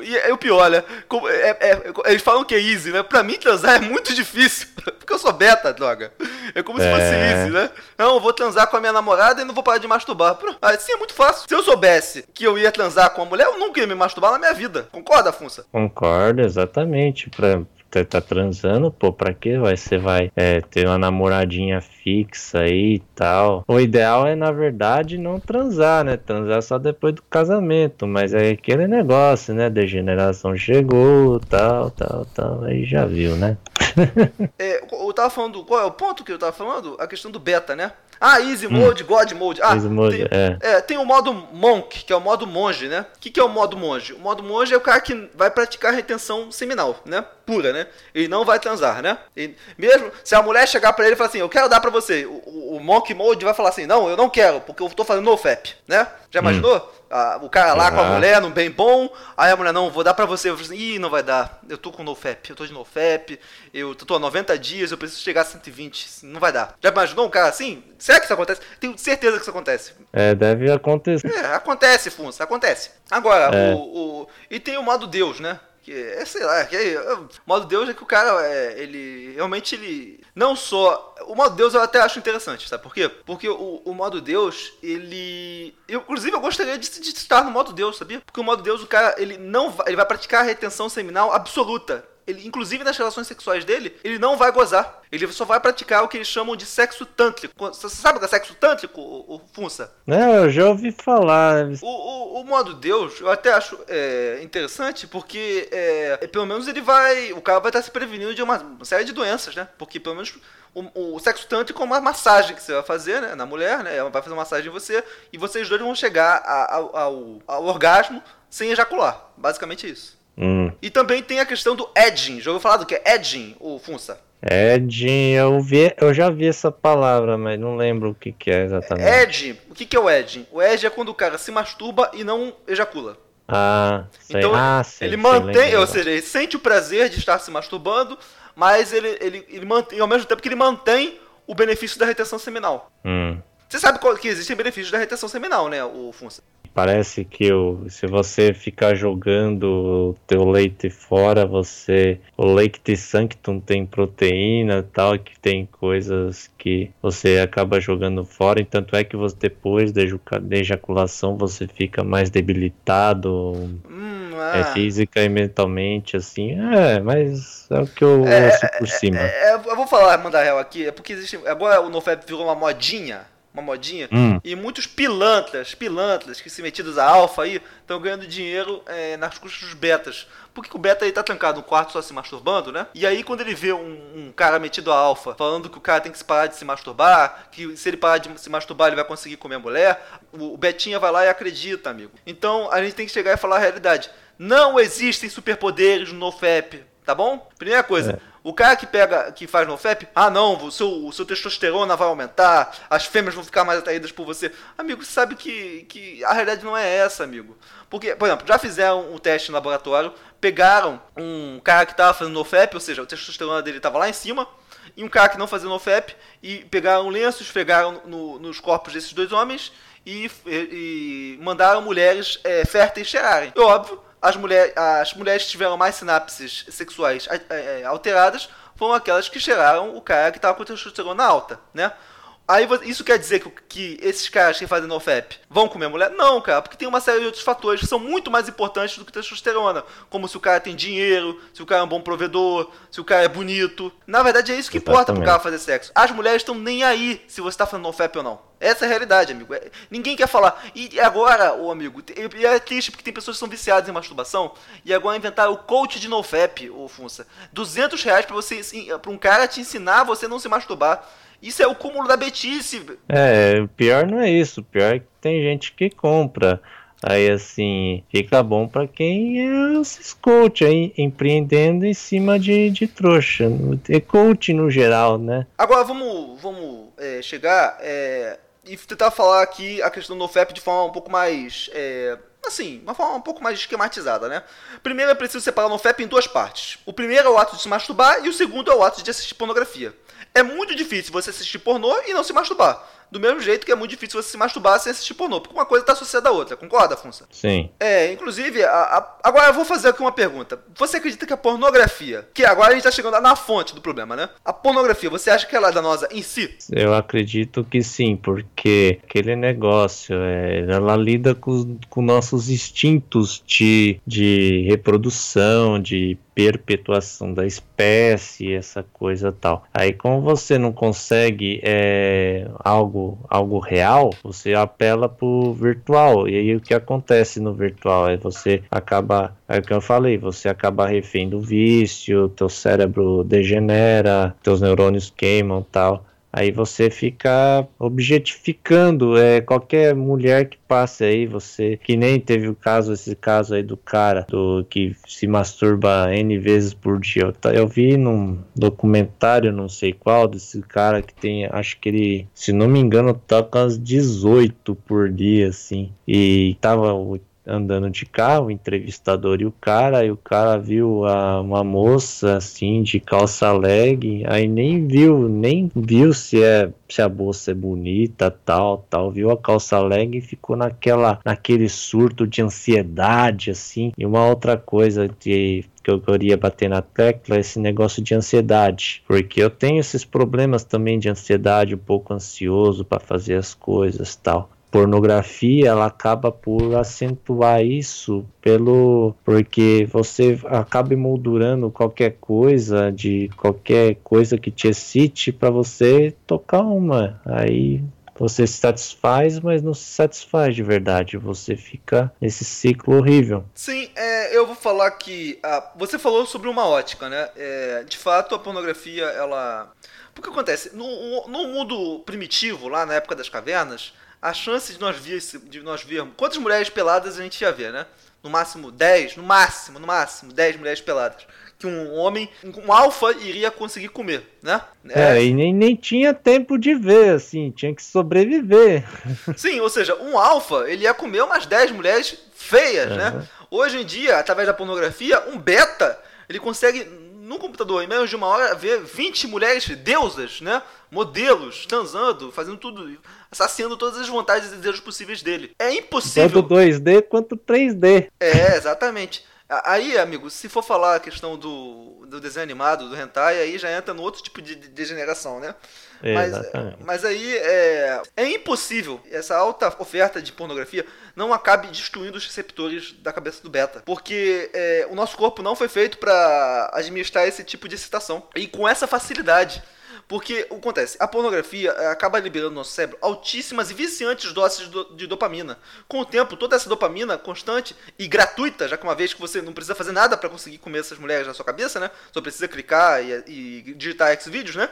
E é o pior, né? É, é, eles falam que é easy, né? Pra mim transar é muito difícil. Porque eu sou beta, droga. É como é. se fosse é. easy, né? Não, eu vou transar com a minha namorada e não vou parar de masturbar. Assim é muito fácil. Se eu soubesse que eu ia transar com uma mulher, eu nunca ia me masturbar na minha vida. Concorda, Funça? Concordo, exatamente. Pra, tá, tá transando, pô, pra que vai? Você vai é, ter uma namoradinha fixa aí e tal. O ideal é, na verdade, não transar, né? Transar só depois do casamento. Mas é aquele negócio, né? Degeneração chegou, tal, tal, tal. Aí já viu, né? é, eu tava falando. Qual é o ponto que eu tava falando? A questão do beta, né? Ah, Easy Mode, hum. God Mode. Ah, easy mode, tem, é. é. Tem o modo Monk, que é o modo monge, né? O que, que é o modo monge? O modo monge é o cara que vai praticar retenção seminal, né? Pura, né? Ele não vai transar, né? Ele, mesmo se a mulher chegar para ele e falar assim, eu quero dar para você, o, o, o, Monk Mode vai falar assim, não, eu não quero, porque eu tô fazendo no FAP, né? Já imaginou? Hum a, o cara lá com a mulher, num bem bom, aí a mulher, não, vou dar pra você. Eu assim, ih, não vai dar, eu tô com NoFap, eu tô de NoFap, eu tô há 90 dias, eu preciso chegar a 120, não vai dar. Já imaginou um cara assim? Será que isso acontece? Tenho certeza que isso acontece. É, deve acontecer. É, acontece, Funça, acontece. Agora, é. o, o, E tem o modo Deus, né? Que é, sei lá, que é, o modo Deus é que o cara, é, ele realmente ele não só o modo Deus eu até acho interessante, sabe por quê? Porque o, o modo Deus, ele eu inclusive eu gostaria de, de estar no modo Deus, sabia? Porque o modo Deus o cara ele não vai, ele vai praticar a retenção seminal absoluta ele, inclusive nas relações sexuais dele, ele não vai gozar. Ele só vai praticar o que eles chamam de sexo tântrico. Você sabe o que é sexo tântrico, o, o Funça? Não, eu já ouvi falar. O, o, o modo Deus, eu até acho é, interessante, porque é, pelo menos ele vai. O cara vai estar se prevenindo de uma, série de doenças, né? Porque pelo menos o, o, sexo tântrico é uma massagem que você vai fazer né, na mulher, né? Ela vai fazer uma massagem em você e vocês dois vão chegar a, a, ao, ao orgasmo sem ejacular. Basicamente isso. Hum. E também tem a questão do edging. Já ouviu falar do que é edging, o Funça? Edging, eu, vi, eu já vi essa palavra, mas não lembro o que, que é exatamente. Edging, o que, que é o edging? O edging é quando o cara se masturba e não ejacula. Ah, sei. Então ah, sei, ele mantém, ou seja, ele sente o prazer de estar se masturbando, mas ele, ele, ele mantém, ao mesmo tempo que ele mantém o benefício da retenção seminal. Hum. Você sabe que existem benefícios da retenção seminal, né, o Funça? Parece que o, se você ficar jogando o teu leite fora, você o leite sanctum tem proteína tal, que tem coisas que você acaba jogando fora, e tanto é que você depois da ejaculação você fica mais debilitado. Hum, é ah. física e mentalmente, assim. É, mas é o que eu é, ouço por é, cima. É, é, eu vou falar, mandar real aqui, é porque existe. Agora o NoFap virou uma modinha uma modinha. Hum. E muitos pilantras, pilantras que se metidos a alfa aí, estão ganhando dinheiro é, nas custas dos betas. Porque o beta aí tá trancado no quarto só se masturbando, né? E aí quando ele vê um, um, cara metido a alfa falando que o cara tem que parar de se masturbar, que se ele parar de se masturbar ele vai conseguir comer a mulher, o, o Betinha vai lá e acredita, amigo. Então a gente tem que chegar e falar a realidade. Não existem superpoderes no NoFap, tá bom? Primeira coisa. É. O cara que pega, que faz no FEP, ah não, o seu, o seu testosterona vai aumentar, as fêmeas vão ficar mais atraídas por você. Amigo, você sabe que, que a realidade não é essa, amigo. Porque, por exemplo, já fizeram um teste no laboratório, pegaram um cara que estava fazendo no FEP, ou seja, o testosterona dele estava lá em cima, e um cara que não fazia no FEP, e pegaram lenços, pegaram no, nos corpos desses dois homens e, e, e mandaram mulheres é, férteis cheirarem. E, óbvio, as, mulher, as mulheres que tiveram mais sinapses sexuais é, alteradas foram aquelas que cheiraram o cara que estava com testosterona alta, né? Aí isso quer dizer que, que esses caras que fazem NoFap vão comer mulher? Não, cara, porque tem uma série de outros fatores que são muito mais importantes do que testosterona. Como se o cara tem dinheiro, se o cara é um bom provedor, se o cara é bonito. Na verdade, é isso que Exatamente. importa pro cara fazer sexo. As mulheres estão nem aí se você tá fazendo NoFap ou não. Essa é a realidade, amigo. É, ninguém quer falar. E agora, ô amigo, e é triste porque tem pessoas que são viciadas em masturbação e agora inventaram o coach de NoFap, ô Funça. 200 reais pra, você, pra um cara te ensinar a você não se masturbar. Isso é o cúmulo da betice. É, o pior não é isso. O pior é que tem gente que compra. Aí assim, fica bom para quem é esses coach aí, empreendendo em cima de, de trouxa. É coach no geral, né? Agora vamos, vamos é, chegar é, e tentar falar aqui a questão do NoFap de forma um pouco mais. É, assim, uma forma um pouco mais esquematizada, né? Primeiro é preciso separar o NoFap em duas partes. O primeiro é o ato de se masturbar e o segundo é o ato de assistir pornografia. É muito difícil você assistir pornô e não se masturbar. Do mesmo jeito que é muito difícil você se masturbar sem assistir pornô, porque uma coisa está associada à outra, concorda, Funça? Sim. É, inclusive, a, a, agora eu vou fazer aqui uma pergunta. Você acredita que a pornografia, que agora a gente está chegando na fonte do problema, né? A pornografia, você acha que ela é danosa em si? Eu acredito que sim, porque aquele negócio, é, ela lida com, com nossos instintos de, de reprodução, de perpetuação da espécie, essa coisa tal. Aí, como você não consegue é, algo, algo real, você apela pro virtual. E aí, o que acontece no virtual é você acaba, é o que eu falei, você acaba refém do vício, teu cérebro degenera, teus neurônios queimam tal. Aí você fica objetificando é, qualquer mulher que passe aí, você que nem teve o caso, esse caso aí do cara do que se masturba N vezes por dia. Eu, eu vi num documentário, não sei qual, desse cara que tem, acho que ele, se não me engano, toca umas 18 por dia, assim. E tava andando de carro, o entrevistador e o cara, e o cara viu a, uma moça assim de calça leg, aí nem viu, nem viu se é se a moça é bonita, tal, tal, viu a calça leg e ficou naquela naquele surto de ansiedade assim. E uma outra coisa que que eu queria bater na tecla é esse negócio de ansiedade, porque eu tenho esses problemas também de ansiedade, um pouco ansioso para fazer as coisas, tal pornografia ela acaba por acentuar isso pelo porque você acaba emoldurando qualquer coisa de qualquer coisa que te excite para você tocar uma aí você se satisfaz, mas não se satisfaz de verdade. Você fica nesse ciclo horrível. Sim, é, eu vou falar que. Ah, você falou sobre uma ótica, né? É, de fato, a pornografia, ela. Porque acontece? No, no mundo primitivo, lá na época das cavernas, a chance de nós, vir, de nós vermos. Quantas mulheres peladas a gente ia ver, né? No máximo 10, no máximo, no máximo 10 mulheres peladas. Que um homem, um alfa, iria conseguir comer, né? É, é e nem, nem tinha tempo de ver, assim, tinha que sobreviver. Sim, ou seja, um alfa, ele ia comer umas 10 mulheres feias, uhum. né? Hoje em dia, através da pornografia, um beta, ele consegue no computador, em menos de uma hora, ver 20 mulheres deusas, né? Modelos, transando, fazendo tudo, saciando todas as vontades e desejos possíveis dele. É impossível. Tanto 2D quanto 3D. É, exatamente. Aí, amigo, se for falar a questão do, do desenho animado, do hentai, aí já entra no outro tipo de degeneração, né? Mas, mas aí é, é impossível essa alta oferta de pornografia não acabe destruindo os receptores da cabeça do beta. Porque é, o nosso corpo não foi feito para administrar esse tipo de excitação. E com essa facilidade. Porque o que acontece? A pornografia eh, acaba liberando no nosso cérebro altíssimas e viciantes doses de dopamina. Com o tempo, toda essa dopamina constante e gratuita, já que uma vez que você não precisa fazer nada para conseguir comer essas mulheres na sua cabeça, né? Só precisa clicar e, e digitar X-Vídeos, né?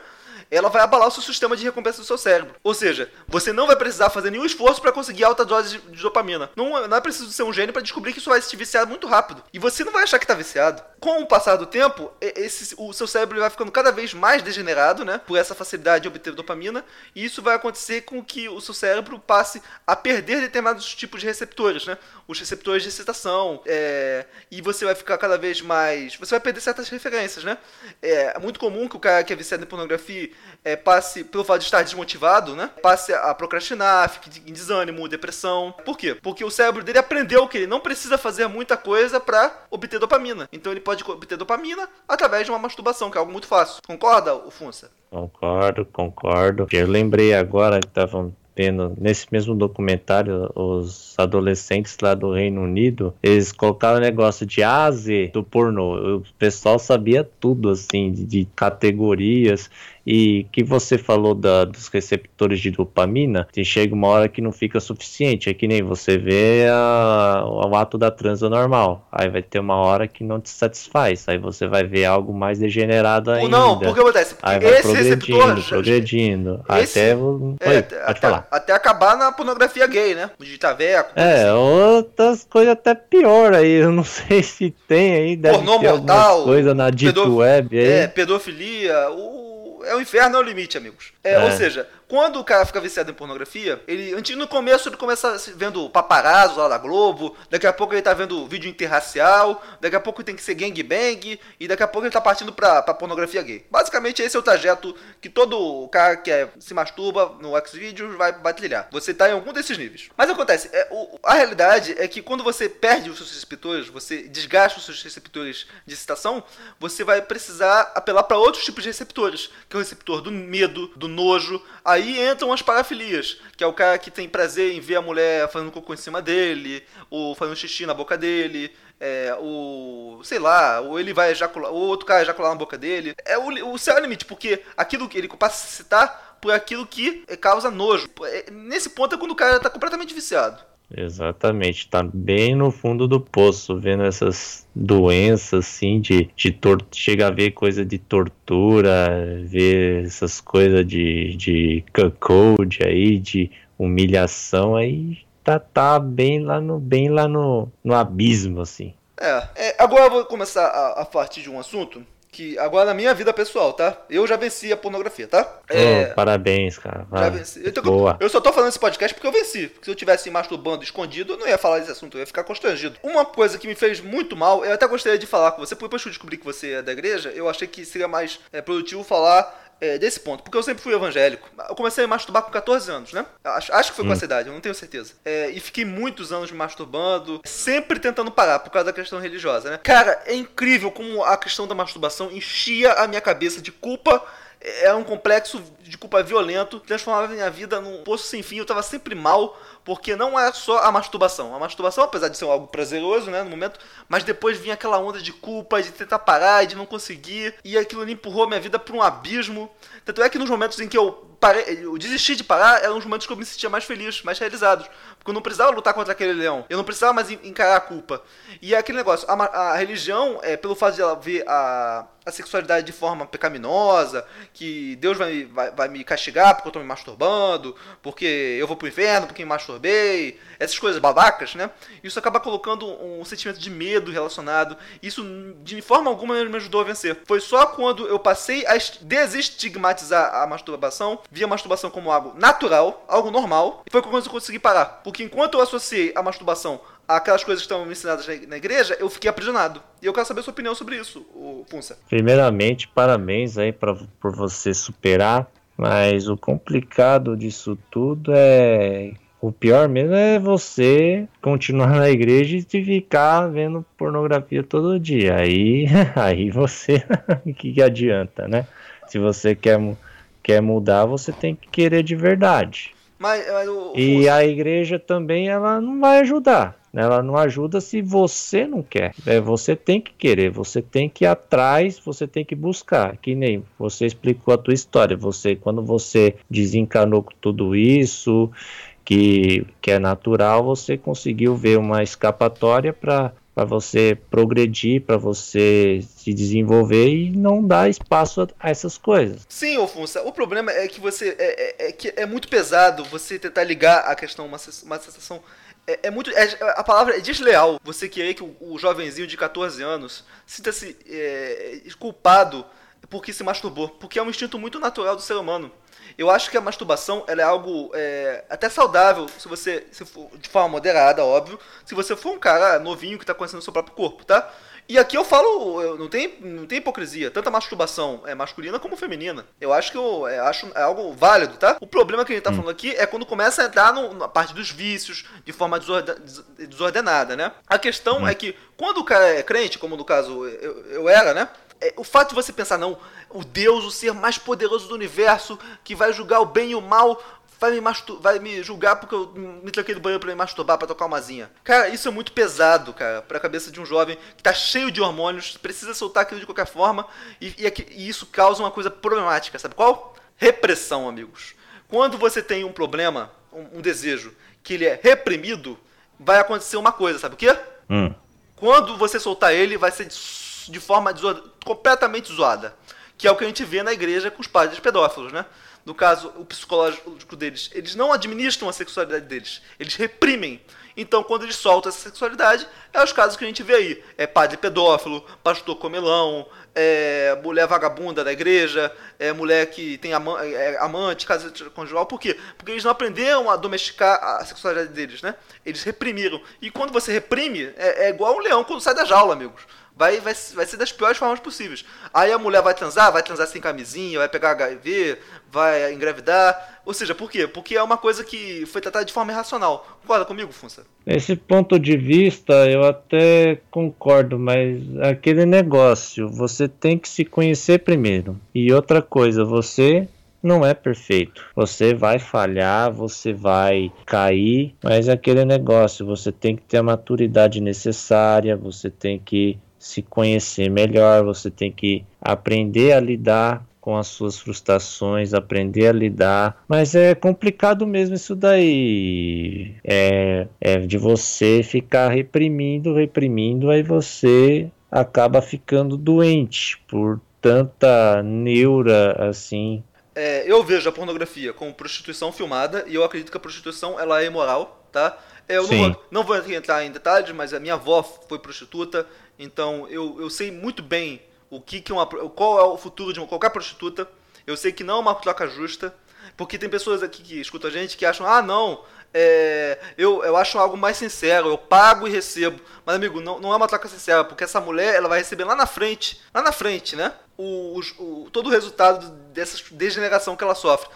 Ela vai abalar o seu sistema de recompensa do seu cérebro. Ou seja, você não vai precisar fazer nenhum esforço para conseguir alta dose de, dopamina. Não, não é preciso ser um gênio para descobrir que isso vai te viciar muito rápido. E você não vai achar que tá viciado. Com o passar do tempo, esse, o seu cérebro vai ficando cada vez mais degenerado, né? Por essa facilidade de obter dopamina. E isso vai acontecer com que o seu cérebro passe a perder determinados tipos de receptores, né? Os receptores de excitação. É, e você vai ficar cada vez mais. Você vai perder certas referências, né? É muito comum que o cara que é viciado em pornografia é, passe, pelo fato de estar desmotivado, né? Passe a procrastinar, fique em desânimo, depressão. Por quê? Porque o cérebro dele aprendeu que ele não precisa fazer muita coisa para obter dopamina. Então ele pode obter dopamina através de uma masturbação, que é algo muito fácil. Concorda, Funça? Concordo, concordo. Eu lembrei agora que estavam vendo nesse mesmo documentário, os adolescentes lá do Reino Unido, eles colocaram o negócio de A a Z do pornô. O pessoal sabia tudo, assim, de, de categorias. E que você falou da, dos receptores de dopamina, que chega uma hora que não fica suficiente. É que nem você vê a, o ato da transa normal. Aí vai ter uma hora que não te satisfaz. Aí você vai ver algo mais degenerado ainda. Não, porque acontece? Aí vai progredindo, progredindo. Esse, até, é, até, falar. Até acabar na pornografia gay, né? De taveco. É, assim. outras coisas até pior aí. Eu não sei se tem aí. Deve Pornô mortal. Coisa na Deep Web aí. É, pedofilia. O é o inferno é o limite, amigos. É, é. Ou seja, quando o cara fica viciado em pornografia, ele, no começo ele começa vendo paparazzo lá da Globo, daqui a pouco ele tá vendo vídeo interracial, daqui a pouco tem que ser gangbang, e daqui a pouco ele tá partindo pra, pra pornografia gay. Basicamente esse é o trajeto que todo cara que é, se masturba no Xvideos vai, vai trilhar. Você tá em algum desses níveis. Mas acontece, é, o, a realidade é que quando você perde os seus receptores, você desgasta os seus receptores de excitação, você vai precisar apelar para outros tipos de receptores, que é o receptor do medo, do nojo, Aí entram as parafilias, que é o cara que tem prazer em ver a mulher fazendo cocô em cima dele, ou fazendo xixi na boca dele, é, o. sei lá, ou ele vai ejacular, ou outro cara ejacular na boca dele. É o, o céu é limite, porque aquilo que ele passa a citar por aquilo que causa nojo. É, nesse ponto é quando o cara tá completamente viciado. Exatamente, tá bem no fundo do poço, vendo essas doenças assim de, de tor chega a ver coisa de tortura, ver essas coisas de, de cuckold aí, de humilhação aí, tá, tá bem lá no bem lá no, no abismo assim. É, é agora eu vou começar a, a partir de um assunto que agora na minha vida pessoal, tá? Eu já venci a pornografia, tá? É... Oh, parabéns, cara. Já venci. Eu, tô... Boa. eu só tô falando esse podcast porque eu venci. Porque se eu tivesse masturbando escondido, eu não ia falar desse assunto, eu ia ficar constrangido. Uma coisa que me fez muito mal, eu até gostaria de falar com você, porque depois que eu descobri que você é da igreja, eu achei que seria mais é, produtivo falar é, desse ponto, porque eu sempre fui evangélico. Eu comecei a masturbar com 14 anos, né? Acho, acho que foi hum. com essa idade, eu não tenho certeza. É, e fiquei muitos anos me masturbando, sempre tentando parar por causa da questão religiosa, né? Cara, é incrível como a questão da masturbação enchia a minha cabeça de culpa era é um complexo de culpa violento, transformava minha vida num poço sem fim. Eu tava sempre mal, porque não é só a masturbação. A masturbação, apesar de ser algo prazeroso, né, no momento, mas depois vinha aquela onda de culpa, de tentar parar, de não conseguir, e aquilo empurrou minha vida para um abismo. Tanto é que nos momentos em que eu parei, eu desisti de parar, eram os momentos que eu me sentia mais feliz, mais realizado. Porque eu não precisava lutar contra aquele leão. Eu não precisava mais encarar a culpa. E é aquele negócio, a, a religião, é, pelo fato de ela ver a, a sexualidade de forma pecaminosa, que Deus vai, vai, vai me castigar porque eu tô me masturbando, porque eu vou pro inferno porque me masturbei, essas coisas babacas, né? Isso acaba colocando um sentimento de medo relacionado. Isso de forma alguma me ajudou a vencer. Foi só quando eu passei a desestigmatizar a masturbação, via a masturbação como algo natural, algo normal, e foi quando eu consegui parar. Porque enquanto eu associei a masturbação aquelas coisas que estão ensinadas na igreja, eu fiquei aprisionado. E eu quero saber a sua opinião sobre isso, o Funça. Primeiramente, parabéns aí pra, por você superar, mas o complicado disso tudo é o pior mesmo é você continuar na igreja e ficar vendo pornografia todo dia. Aí, aí você, que adianta, né? Se você quer, quer mudar, você tem que querer de verdade. Mas, mas o, e a igreja também ela não vai ajudar. Ela não ajuda se você não quer. É, você tem que querer, você tem que ir atrás, você tem que buscar. Que nem você explicou a tua história. Você, quando você desencanou com tudo isso que, que é natural, você conseguiu ver uma escapatória para para você progredir, para você se desenvolver e não dar espaço a, essas coisas. Sim, Alfonso, o problema é que você é, é, é, que é muito pesado você tentar ligar a questão uma, uma sensação é, é, muito. É, a palavra é desleal. Você querer que o, o jovenzinho de 14 anos sinta-se é, culpado porque se masturbou. Porque é um instinto muito natural do ser humano. Eu acho que a masturbação ela é algo é, até saudável, se você se for de forma moderada, óbvio. Se você for um cara novinho que está conhecendo o seu próprio corpo, tá? E aqui eu falo, não tem, não tem hipocrisia. Tanto a masturbação é masculina como feminina. Eu acho que eu é, acho é algo válido, tá? O problema que a gente tá hum. falando aqui é quando começa a entrar no, na parte dos vícios de forma desordenada, né? A questão hum. é que quando o cara é crente, como no caso eu, eu era, né? É, o fato de você pensar, não, o Deus, o ser mais poderoso do universo, que vai julgar o bem e o mal, vai me, vai me julgar porque eu me tranquei do banheiro pra me masturbar, pra tocar uma zinha. Cara, isso é muito pesado, cara, pra cabeça de um jovem que tá cheio de hormônios, precisa soltar aquilo de qualquer forma, e, e, e isso causa uma coisa problemática, sabe qual? Repressão, amigos. Quando você tem um problema, um, um desejo, que ele é reprimido, vai acontecer uma coisa, sabe o quê? Hum. Quando você soltar ele, vai ser de forma completamente zoada. que é o que a gente vê na igreja com os padres pedófilos, né? No caso, o psicológico deles, eles não administram a sexualidade deles, eles reprimem. Então, quando eles soltam essa sexualidade, é os casos que a gente vê aí. É padre pedófilo, pastor comelão, é mulher vagabunda da igreja, é mulher que tem ama é amante, casa conjugal. Por quê? Porque eles não aprenderam a domesticar a sexualidade deles, né? Eles reprimiram. E quando você reprime, é, é igual um leão quando sai da jaula, amigos vai, vai, vai ser das piores formas possíveis. Aí a mulher vai transar, vai transar sem camisinha, vai pegar HIV, vai engravidar. Ou seja, por quê? Porque é uma coisa que foi tratada de forma irracional. Concorda comigo, Funça? Nesse ponto de vista, eu até concordo, mas aquele negócio, você tem que se conhecer primeiro. E outra coisa, você não é perfeito. Você vai falhar, você vai cair, mas é aquele negócio, você tem que ter a maturidade necessária, você tem que se conhecer melhor, você tem que aprender a lidar com as suas frustrações, aprender a lidar. Mas é complicado mesmo isso daí. É, é de você ficar reprimindo, reprimindo, aí você acaba ficando doente por tanta neura assim. É, eu vejo a pornografia como prostituição filmada e eu acredito que a prostituição ela é imoral, tá? É, eu não vou, não vou, entrar em detalhes, mas a minha avó foi prostituta, então eu, eu sei muito bem o que, que uma, qual é o futuro de uma, qualquer prostituta. Eu sei que não é uma troca justa, porque tem pessoas aqui que escutam a gente que acham, ah, não, é, eu, eu acho algo mais sincero, eu pago e recebo. Mas, amigo, não, não é uma troca sincera, porque essa mulher ela vai receber lá na frente, lá na frente, né? O, o, todo o resultado dessa degeneração que ela sofre.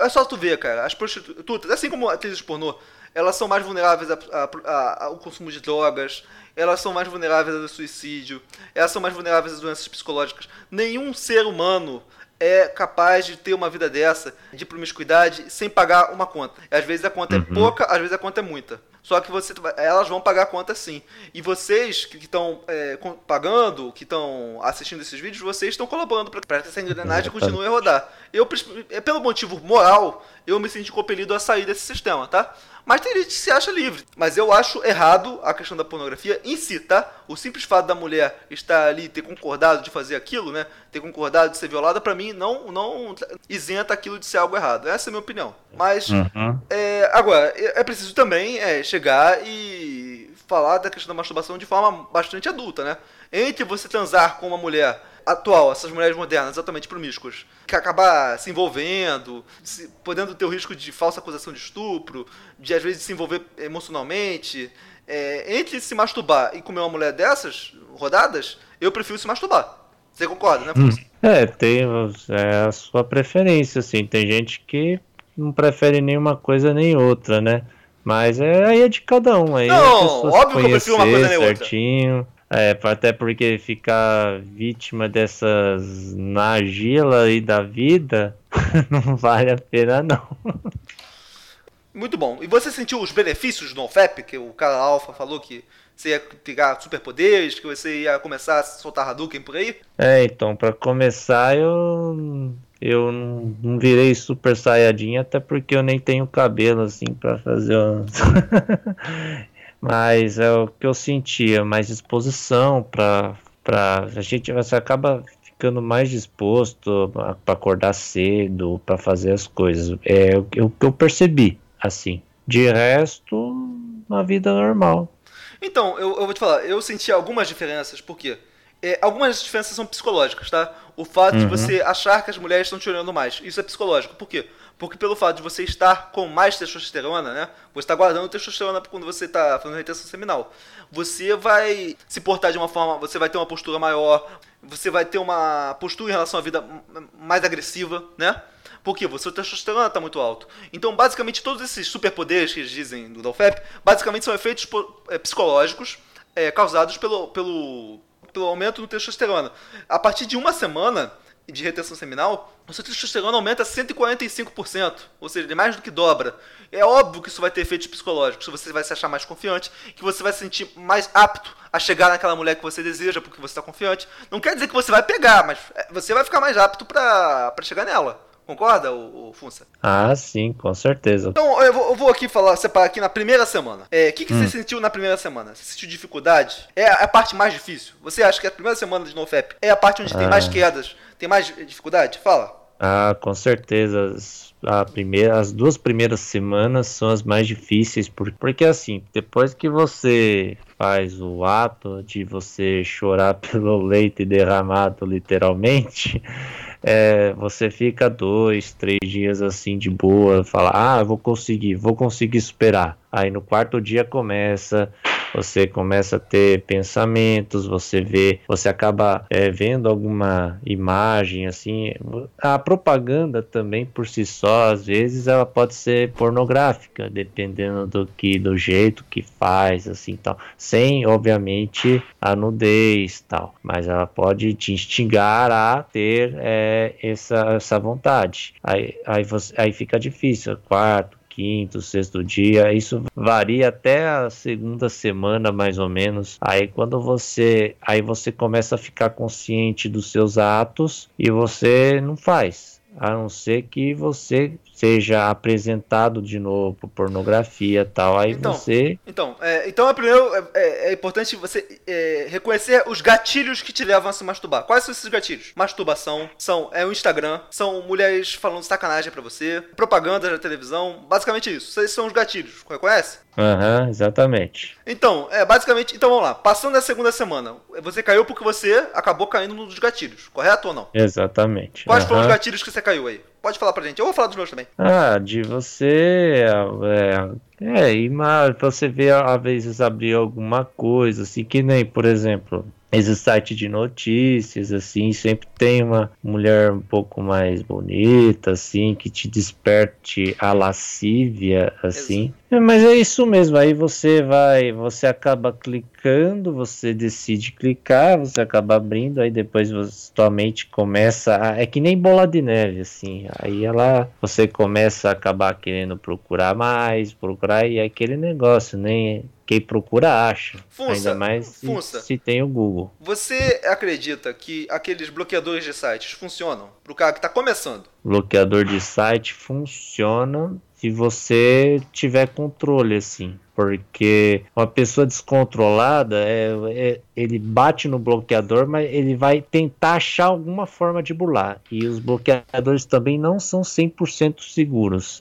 É só tu ver, cara, as prostitutas, assim como atrizes pornô, elas são mais vulneráveis a, a, a, ao consumo de drogas, elas são mais vulneráveis ao suicídio, elas são mais vulneráveis às doenças psicológicas. Nenhum ser humano é capaz de ter uma vida dessa, de promiscuidade, sem pagar uma conta. Às vezes a conta é uhum. é pouca, às vezes a conta é muita. Só que você, elas vão pagar a conta sim. E vocês que estão é, pagando, que estão assistindo esses vídeos, vocês estão colaborando para que essa engrenagem continue a rodar. Eu, é pelo motivo moral, eu me senti compelido a sair desse sistema, tá? Mas tem gente que se acha livre. Mas eu acho errado a questão da pornografia em si, tá? O simples fato da mulher estar ali ter concordado de fazer aquilo, né? Ter concordado de ser violada, para mim, não, não isenta aquilo de ser algo errado. Essa é a minha opinião. Mas, uhum. é, agora, é, é preciso também é, chegar e falar da questão da masturbação de forma bastante adulta, né? Entre você transar com uma mulher atual, essas mulheres modernas, exatamente promíscuas, que acabar se envolvendo, se, podendo ter o risco de falsa acusação de estupro, de às vezes se envolver emocionalmente. É, entre se masturbar e comer uma mulher dessas, rodadas, eu prefiro se masturbar. Você concorda, né? Hum. É, tem é a sua preferência, assim. Tem gente que não prefere nenhuma coisa nem outra, né? Mas é, aí é de cada um. Aí não, óbvio que eu prefiro uma coisa nem certinho. É, até porque ficar vítima dessas nagila aí da vida não vale a pena não. Muito bom. E você sentiu os benefícios do NoFap? Que o cara Alpha falou que você ia pegar superpoderes, que você ia começar a soltar Hadouken por aí? É, então, para começar eu eu não virei super saiyajin até porque eu nem tenho cabelo assim para fazer mas é o que eu sentia, mais disposição para para a gente você acaba ficando mais disposto para acordar cedo, para fazer as coisas. É o que eu, percebi, assim. De resto, uma vida normal. Então, eu, eu vou te falar, eu senti algumas diferenças, por quê? É, algumas diferenças são psicológicas, tá? O fato uhum. de você achar que as mulheres estão te olhando mais. Isso é psicológico. Por quê? Porque pelo fato de você estar com mais testosterona, né? Você está guardando testosterona quando você está fazendo retenção seminal. Você vai se portar de uma forma, você vai ter uma postura maior, você vai ter uma postura em relação à vida mais agressiva, né? Porque o seu testosterona está muito alto. Então, basicamente, todos esses superpoderes que eles dizem do Dolfep, basicamente são efeitos é, psicológicos é, causados pelo, pelo pelo aumento no testosterona. A partir de uma semana de retenção seminal, o seu testosterona aumenta 145%, ou seja, mais do que dobra. É óbvio que isso vai ter efeitos psicológicos, você vai se achar mais confiante, que você vai se sentir mais apto a chegar naquela mulher que você deseja, porque você está confiante. Não quer dizer que você vai pegar, mas é, você vai ficar mais apto para chegar nela. Concorda, o, Funça? Ah, sim, com certeza. Então, eu vou, eu vou aqui falar, separar aqui na primeira semana. É, o é, que, que hum. você sentiu na primeira semana? Você sentiu dificuldade? É a, parte mais difícil? Você acha que a primeira semana de NoFap é a parte onde ah. tem mais quedas, tem mais dificuldade? Fala. Ah, com certeza. A primeira, as duas primeiras semanas são as mais difíceis, porque, porque assim, depois que você faz o ato de você chorar pelo leite derramado, literalmente, é, você fica dois, três dias assim de boa, fala, ah, vou conseguir, vou conseguir superar. Aí no quarto dia começa você começa a ter pensamentos, você vê, você acaba é, vendo alguma imagem assim. A propaganda também por si só, às vezes, ela pode ser pornográfica, dependendo do que, do jeito que faz, assim, tal. Sem, obviamente, a nudez, tal. Mas ela pode te instigar a ter é, essa, essa vontade. Aí, aí, você, aí fica difícil. Quarto, quinto, sexto dia. Isso varia até a segunda semana, mais ou menos. Aí quando você, aí você começa a ficar consciente dos seus atos e você não faz a não ser que você seja apresentado de novo por pornografia tal, aí então, você... Então, é, então é, primeiro, é, é, é importante você é, reconhecer os gatilhos que te levam a se masturbar. Quais são esses gatilhos? Masturbação, são é o Instagram, são mulheres falando sacanagem para você, propaganda da televisão, basicamente isso. Esses são os gatilhos, reconhece? Aham, uhum, exatamente. Então, é basicamente. Então vamos lá. Passando a segunda semana, você caiu porque você acabou caindo nos gatilhos, correto ou não? Exatamente. Quais uhum. foram os gatilhos que você caiu aí? Pode falar pra gente. Eu vou falar dos meus também. Ah, de você. É, é e mas você vê às vezes abrir alguma coisa, assim, que nem, por exemplo, esse site de notícias, assim, sempre tem uma mulher um pouco mais bonita, assim, que te desperte a lascívia, assim. É, mas é isso mesmo, aí você vai, você acaba clicando, você decide clicar, você acaba abrindo, aí depois você, sua mente começa, a, é que nem bola de neve, assim, aí ela, você começa a acabar querendo procurar mais, procurar, e é aquele negócio, nem quem procura acha. Funça, ainda mais se, se, tem o Google. Você acredita que aqueles bloqueadores de sites funcionam para o cara que está começando? Bloqueador de site funciona se você tiver controle, assim. Porque uma pessoa descontrolada, é, é, ele bate no bloqueador, mas ele vai tentar achar alguma forma de burlar. E os bloqueadores também não são 100% seguros.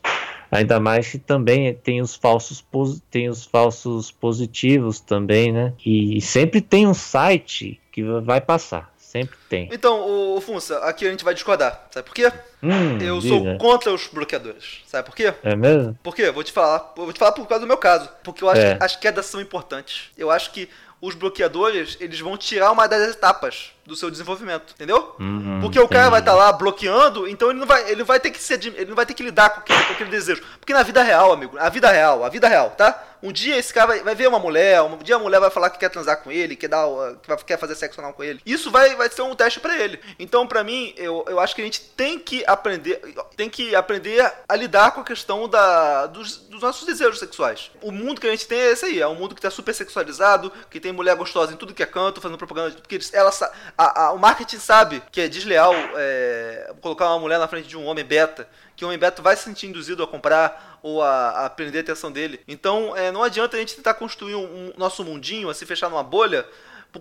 Ainda mais que também tem os falsos tem os falsos positivos também, né? E sempre tem um site que vai passar. Sempre tem. Então, o Funça, aqui a gente vai discordar. Sabe por quê? Hum, eu diga. sou contra os bloqueadores. Sabe por quê? É mesmo? Por quê? Vou te falar. Vou te falar por causa do meu caso. Porque eu acho é. que as quedas são importantes. Eu acho que os bloqueadores, eles vão tirar uma das etapas do seu desenvolvimento, entendeu? Uhum, Porque o cara vai estar tá lá bloqueando, então ele não vai, ele vai ter que se, ele não vai ter que lidar com aquele, com aquele desejo. Porque na vida real, amigo, a vida real, a vida real, tá? Um dia esse cara vai, vai, ver uma mulher, um dia a mulher vai falar que quer transar com ele, quer dar, que quer fazer sexo anal com ele. Isso vai, vai ser um teste para ele. Então, para mim, eu, eu acho que a gente tem que aprender, tem que aprender a lidar com a questão da, dos, dos nossos desejos sexuais. O mundo que a gente tem é esse aí, é um mundo que tá super sexualizado, que tem mulher gostosa em tudo que é canto, fazendo propaganda, porque ela a, a, o marketing sabe que é desleal é, colocar uma mulher na frente de um homem beta, que o homem beta vai se sentir induzido a comprar ou a, a prender a atenção dele. Então é, não adianta a gente tentar construir um, um nosso mundinho, a se fechar numa bolha,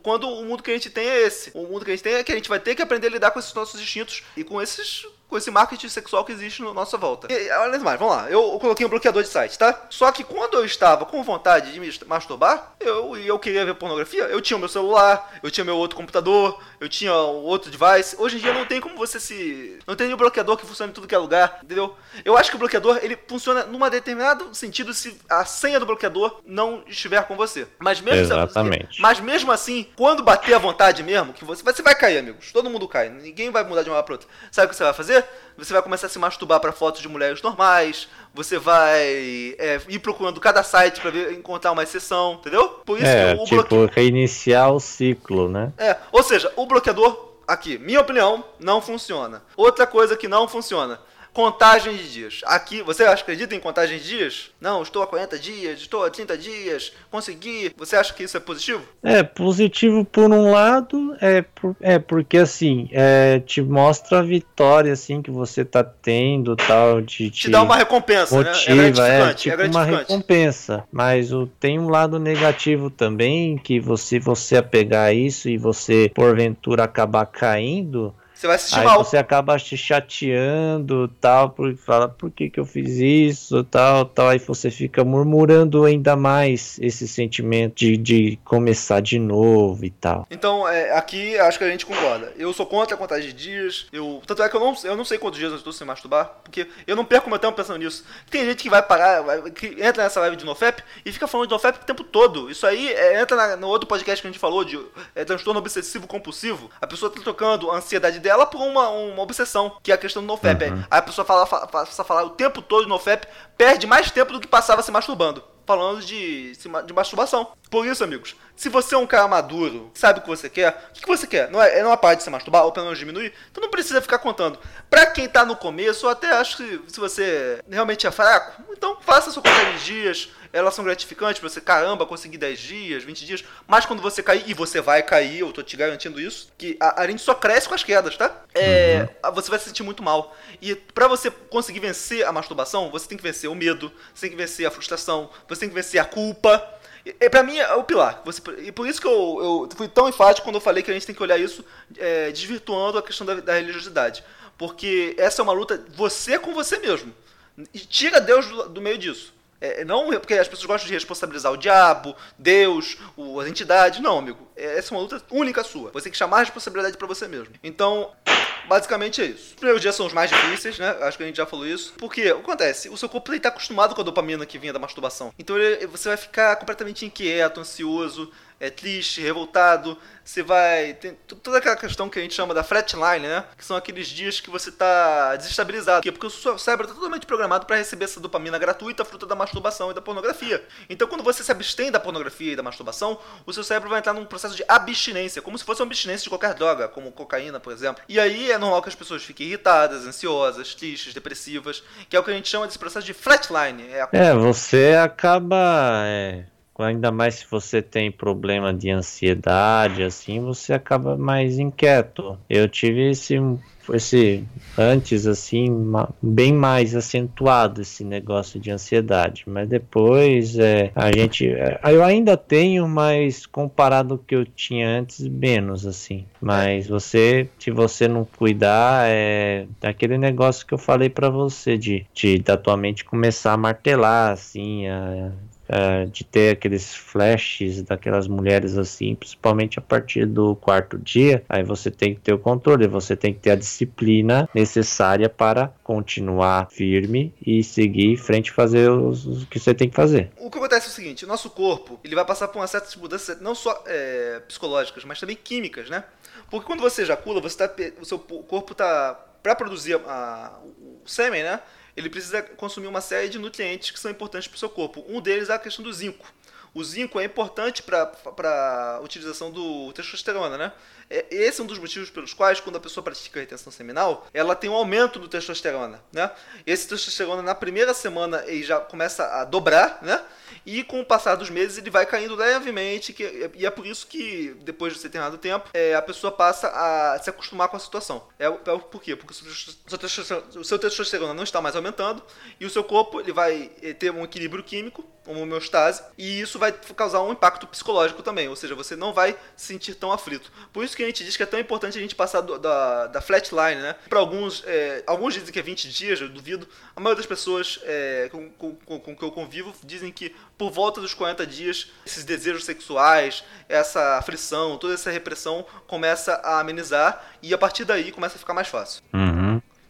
quando o mundo que a gente tem é esse. O mundo que a gente tem é que a gente vai ter que aprender a lidar com esses nossos instintos e com esses com esse marketing sexual que existe na nossa volta. E, olha mais, vamos lá. Eu, coloquei um bloqueador de site, tá? Só que quando eu estava com vontade de me masturbar, eu, eu queria ver pornografia, eu tinha o meu celular, eu tinha meu outro computador, eu tinha outro device. Hoje em dia não tem como você se. Não tem nenhum bloqueador que funcione em tudo que é lugar, entendeu? Eu acho que o bloqueador ele funciona num determinado sentido se a senha do bloqueador não estiver com você. Mas mesmo, Exatamente. mas mesmo assim, quando bater a vontade mesmo, que você, você vai cair, amigos. Todo mundo cai. Ninguém vai mudar de uma hora pra outra. Sabe o que você vai fazer? Você vai começar a se masturbar para fotos de mulheres normais. Você vai é, ir procurando cada site para encontrar uma exceção, entendeu? Por isso é, que o tipo, bloque... reiniciar o ciclo, né? É, ou seja, o bloqueador aqui, minha opinião, não funciona. Outra coisa que não funciona contagem de dias. Aqui, você acredita em contagem de dias? Não, estou a 40 dias, estou a 30 dias, consegui. Você acha que isso é positivo? É, positivo por um lado, é, por, é porque assim, é, te mostra a vitória assim que você tá tendo, tal, de te, te dá uma recompensa, motiva, né? É gratificante, é, tipo é uma recompensa. Mas o, tem um lado negativo também, que você, você apegar isso e você porventura acabar caindo, você vai assistir Aí mal. você acaba te chateando, tal, por fala, por que que eu fiz isso, tal, tal. Aí você fica murmurando ainda mais esse sentimento de, de começar de novo e tal. Então, é, aqui acho que a gente concorda. Eu sou contra a contagem de dias. Eu, tanto é que eu não, eu não sei quantos dias eu estou sem masturbar, porque eu não perco meu tempo pensando nisso. Tem gente que vai parar, vai, que entra nessa live de NoFap e fica falando de NoFap o tempo todo. Isso aí é, entra na, no outro podcast que a gente falou de é, transtorno obsessivo compulsivo. A pessoa tá trocando a ansiedade dela por uma, uma obsessão, que é a questão do NoFap. Uhum. Aí a pessoa fala, passa a falar o tempo todo de NoFap, perde mais tempo do que passava se masturbando. Falando de, de masturbação. Por isso, amigos, se você é um cara maduro, sabe o que você quer, o que, você quer? Não é, é uma parte de se masturbar, ou pelo menos diminuir, então não precisa ficar contando. Pra quem tá no começo, eu até acho que se você realmente é fraco, então faça sua conta de dias, elas são gratificantes pra você, caramba, conseguir 10 dias, 20 dias. Mas quando você cair, e você vai cair, eu tô te garantindo isso, que a, a gente só cresce com as quedas, tá? É, uhum. Você vai se sentir muito mal. E para você conseguir vencer a masturbação, você tem que vencer o medo, você tem que vencer a frustração, você tem que vencer a culpa. E, pra mim é o pilar. Você, e por isso que eu, eu fui tão enfático quando eu falei que a gente tem que olhar isso é, desvirtuando a questão da, da religiosidade. Porque essa é uma luta você com você mesmo. E tira Deus do, do meio disso. É, não porque as pessoas gostam de responsabilizar o diabo, Deus, o, as entidades. Não, amigo. É, essa é uma luta única sua. Você tem que chamar a responsabilidade para você mesmo. Então, basicamente é isso. Os primeiros dias são os mais difíceis, né? Acho que a gente já falou isso. Porque, o que acontece? O seu corpo está acostumado com a dopamina que vinha da masturbação. Então ele, você vai ficar completamente inquieto, ansioso é triste, revoltado, você vai. Tem toda aquela questão que a gente chama da flatline, né? Que são aqueles dias que você tá desestabilizado. Porque o seu cérebro está totalmente programado para receber essa dopamina gratuita, fruta da masturbação e da pornografia. Então, quando você se abstém da pornografia e da masturbação, o seu cérebro vai entrar num processo de abstinência, como se fosse uma abstinência de qualquer droga, como cocaína, por exemplo. E aí é normal que as pessoas fiquem irritadas, ansiosas, tristes, depressivas, que é o que a gente chama desse processo de flatline. É, a... é você acaba. É ainda mais se você tem problema de ansiedade, assim, você acaba mais inquieto. Eu tive esse, esse antes, assim, bem mais acentuado esse negócio de ansiedade, mas depois é, a gente, é, eu ainda tenho, mas comparado ao que eu tinha antes, menos, assim. Mas você, se você não cuidar, é aquele negócio que eu falei para você de, de da tua mente começar a martelar, assim, a uh, de ter aqueles flashes daquelas mulheres assim, principalmente a partir do quarto dia, aí você tem que ter o controle, você tem que ter a disciplina necessária para continuar firme e seguir em frente fazer os, o que você tem que fazer. O que acontece é o seguinte, o nosso corpo ele vai passar por uma certa mudanças não só é, psicológicas, mas também químicas, né? Porque quando você ejacula, você tá, o seu corpo está para produzir a, a, o sêmen, né? Ele precisa consumir uma série de nutrientes que são importantes para o seu corpo. Um deles é a questão do zinco. O zinco é importante para a utilização do testosterona, né? É, esse é um dos motivos pelos quais, quando a pessoa pratica a retenção seminal, ela tem um aumento do testosterona, né? Esse testosterona, na primeira semana, ele já começa a dobrar, né? E com o passar dos meses, ele vai caindo levemente, que, e é por isso que, depois de determinado tempo, é, a pessoa passa a se acostumar com a situação. É, é por quê? Porque o seu, testosterona, não está mais aumentando, e o seu corpo ele vai é, ter um equilíbrio químico, uma homeostase, e isso vai causar um impacto psicológico também, ou seja, você não vai se sentir tão aflito. Por isso que a gente diz que é tão importante a gente passar do, da, da flatline, né? Para alguns, é, alguns dizem que é 20 dias, eu duvido. A maioria das pessoas é, com, com, com, com que eu convivo dizem que por volta dos 40 dias, esses desejos sexuais, essa aflição, toda essa repressão começa a amenizar e a partir daí começa a ficar mais fácil. Uhum.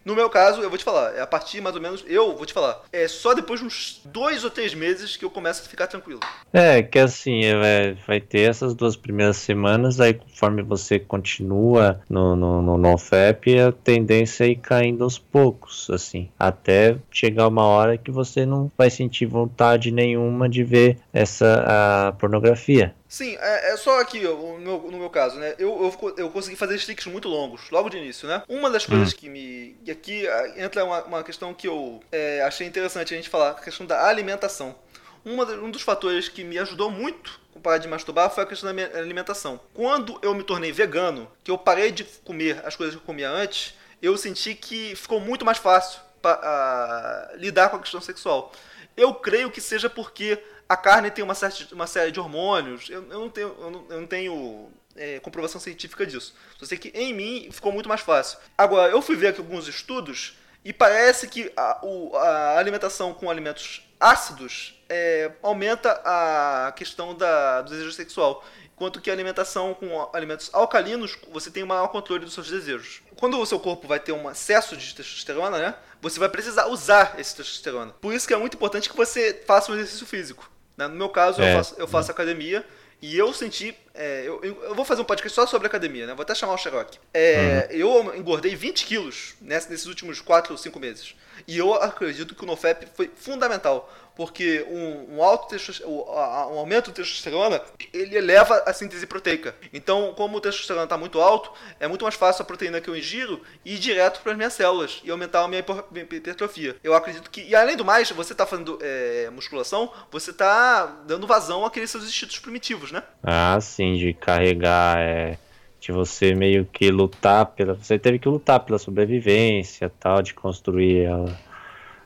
No meu caso, eu vou te falar, é a partir mais ou menos, eu vou te falar, é só depois de uns dois ou três meses que eu começo a ficar tranquilo. É, que assim, é, vai ter essas duas primeiras semanas, aí conforme você continua no, no, no NoFap, a tendência é ir caindo aos poucos, assim, até chegar uma hora que você não vai sentir vontade nenhuma de ver essa a pornografia. Sim, é, é só aqui, no meu, no meu caso, né? Eu, eu, eu, consegui fazer sticks muito longos, logo de início, né? Uma das coisas hum. que me. E aqui ah, entra uma, uma questão que eu é, achei interessante a gente falar, a questão da alimentação. Uma, um dos fatores que me ajudou muito a parar de masturbar foi a questão da minha alimentação. Quando eu me tornei vegano, que eu parei de comer as coisas que eu comia antes, eu senti que ficou muito mais fácil para lidar com a questão sexual. Eu creio que seja porque a carne tem uma, certa, uma série de hormônios. Eu, eu não tenho, eu não, eu não tenho é, comprovação científica disso. Só sei que em mim ficou muito mais fácil. Agora, eu fui ver aqui alguns estudos e parece que a, o, a alimentação com alimentos ácidos é, aumenta a questão da, do desejo sexual. Enquanto que a alimentação com alimentos alcalinos, você tem um maior controle dos seus desejos. Quando o seu corpo vai ter um excesso de testosterona, né? Você vai precisar usar esse testosterona. Por isso que é muito importante que você faça um exercício físico. Né? No meu caso, é. eu faço, eu faço academia e eu senti. É, eu, eu, vou fazer um podcast só sobre academia, né? Vou até chamar o Xerox. É, uhum. Eu engordei 20 quilos nesses últimos 4 ou 5 meses. E eu acredito que o NoFap foi fundamental porque um, um, alto um aumento do testosterona ele eleva a síntese proteica. Então, como o testosterona está muito alto, é muito mais fácil a proteína que eu ingiro ir direto para as minhas células e aumentar a minha hipertrofia. Eu acredito que, e além do mais, você está fazendo é, musculação, você está dando vazão àqueles seus instintos primitivos, né? Ah, sim, de carregar. É de você meio que lutar pela. Você teve que lutar pela sobrevivência, tal, de construir a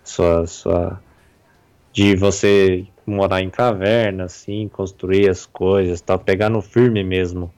sua, sua de você morar em caverna, assim, construir as coisas, tal, pegar no firme mesmo.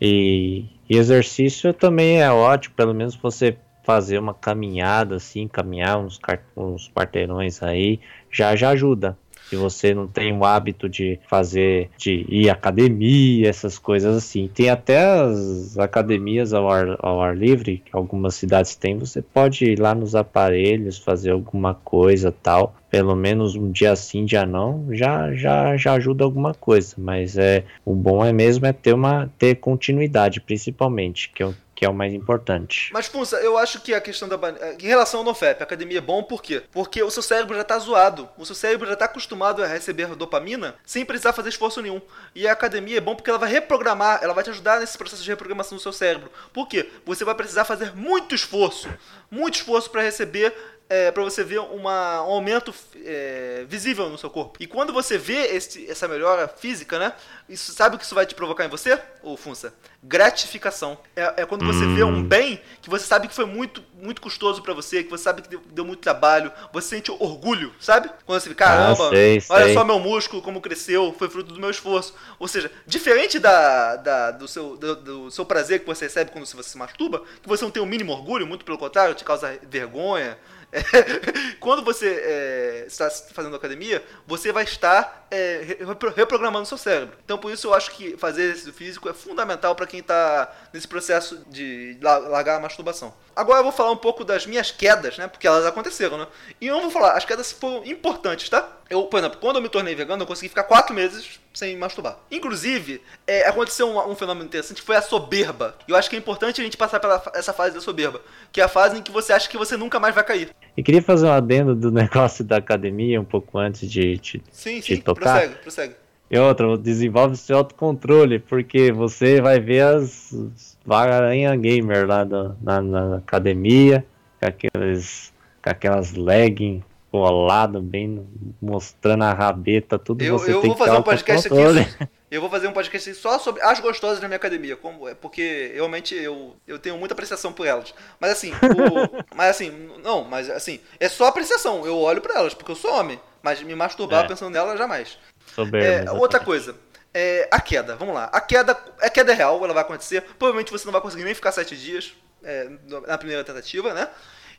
E, e exercício também é ótimo, pelo menos você fazer uma caminhada, assim, caminhar uns, uns quarteirões aí, já já ajuda se você não tem o hábito de fazer, de ir à academia, essas coisas assim. Tem até as academias ao ar, ao ar livre, que algumas cidades têm, você pode ir lá nos aparelhos, fazer alguma coisa tal. Pelo menos um dia sim, dia não, já, já, já ajuda alguma coisa. Mas é o bom é mesmo é ter uma ter continuidade, principalmente, que é o que é o mais importante. Mas, Punça, eu acho que a questão da. Em relação ao NoFap, a academia é bom por quê? Porque o seu cérebro já tá zoado. O seu cérebro já tá acostumado a receber dopamina sem precisar fazer esforço nenhum. E a academia é bom porque ela vai reprogramar, ela vai te ajudar nesse processo de reprogramação do seu cérebro. Por quê? Você vai precisar fazer muito esforço. Muito esforço para receber é, para você ver uma, um aumento é, visível no seu corpo. E quando você vê esse, essa melhora física, né? Isso, sabe o que isso vai te provocar em você, ô Funça? Gratificação. É, é quando você hum. vê um hum. bem que você sabe que foi muito, muito custoso para você, que você sabe que deu, deu, muito trabalho, você sente orgulho, sabe? Quando você vê, caramba, ah, sei, olha sei. só meu músculo, como cresceu, foi fruto do meu esforço. Ou seja, diferente da, da do, seu, do, do seu prazer que você recebe quando você se masturba, que você não tem o mínimo orgulho, muito pelo contrário, te causa vergonha, quando você é, está fazendo academia, você vai estar é, reprogramando seu cérebro. Então, por isso, eu acho que fazer exercício físico é fundamental para quem está nesse processo de largar a masturbação. Agora eu vou falar um pouco das minhas quedas, né? Porque elas aconteceram, né? E eu vou falar, as quedas foram importantes, tá? Eu, por exemplo, quando eu me tornei vegano, eu consegui ficar quatro meses sem masturbar. Inclusive, é, aconteceu um, um, fenômeno interessante que foi a soberba. E eu acho que é importante a gente passar pela essa fase da soberba, que é a fase em que você acha que você nunca mais vai cair. E queria fazer um adendo do negócio da academia um pouco antes de, de, sim, de sim, tocar. Prossegue, prossegue. E outra, desenvolve seu autocontrole, porque você vai ver as varanha gamer lá do, na, na, academia, com aqueles, com aquelas leggings colado, bem mostrando a rabeta, tudo eu, você eu tem vou fazer um podcast aqui. Eu vou fazer um podcast só sobre as gostosas da minha academia, como é porque realmente eu, eu tenho muita apreciação por elas. Mas assim, o, mas assim, não, mas assim, é só apreciação. Eu olho para elas porque eu sou homem, mas me masturbar é. pensando nelas jamais. Soberbo, é, outra coisa, é, a queda, vamos lá. A queda, a queda é real, ela vai acontecer. Provavelmente você não vai conseguir nem ficar sete dias é, na primeira tentativa, né?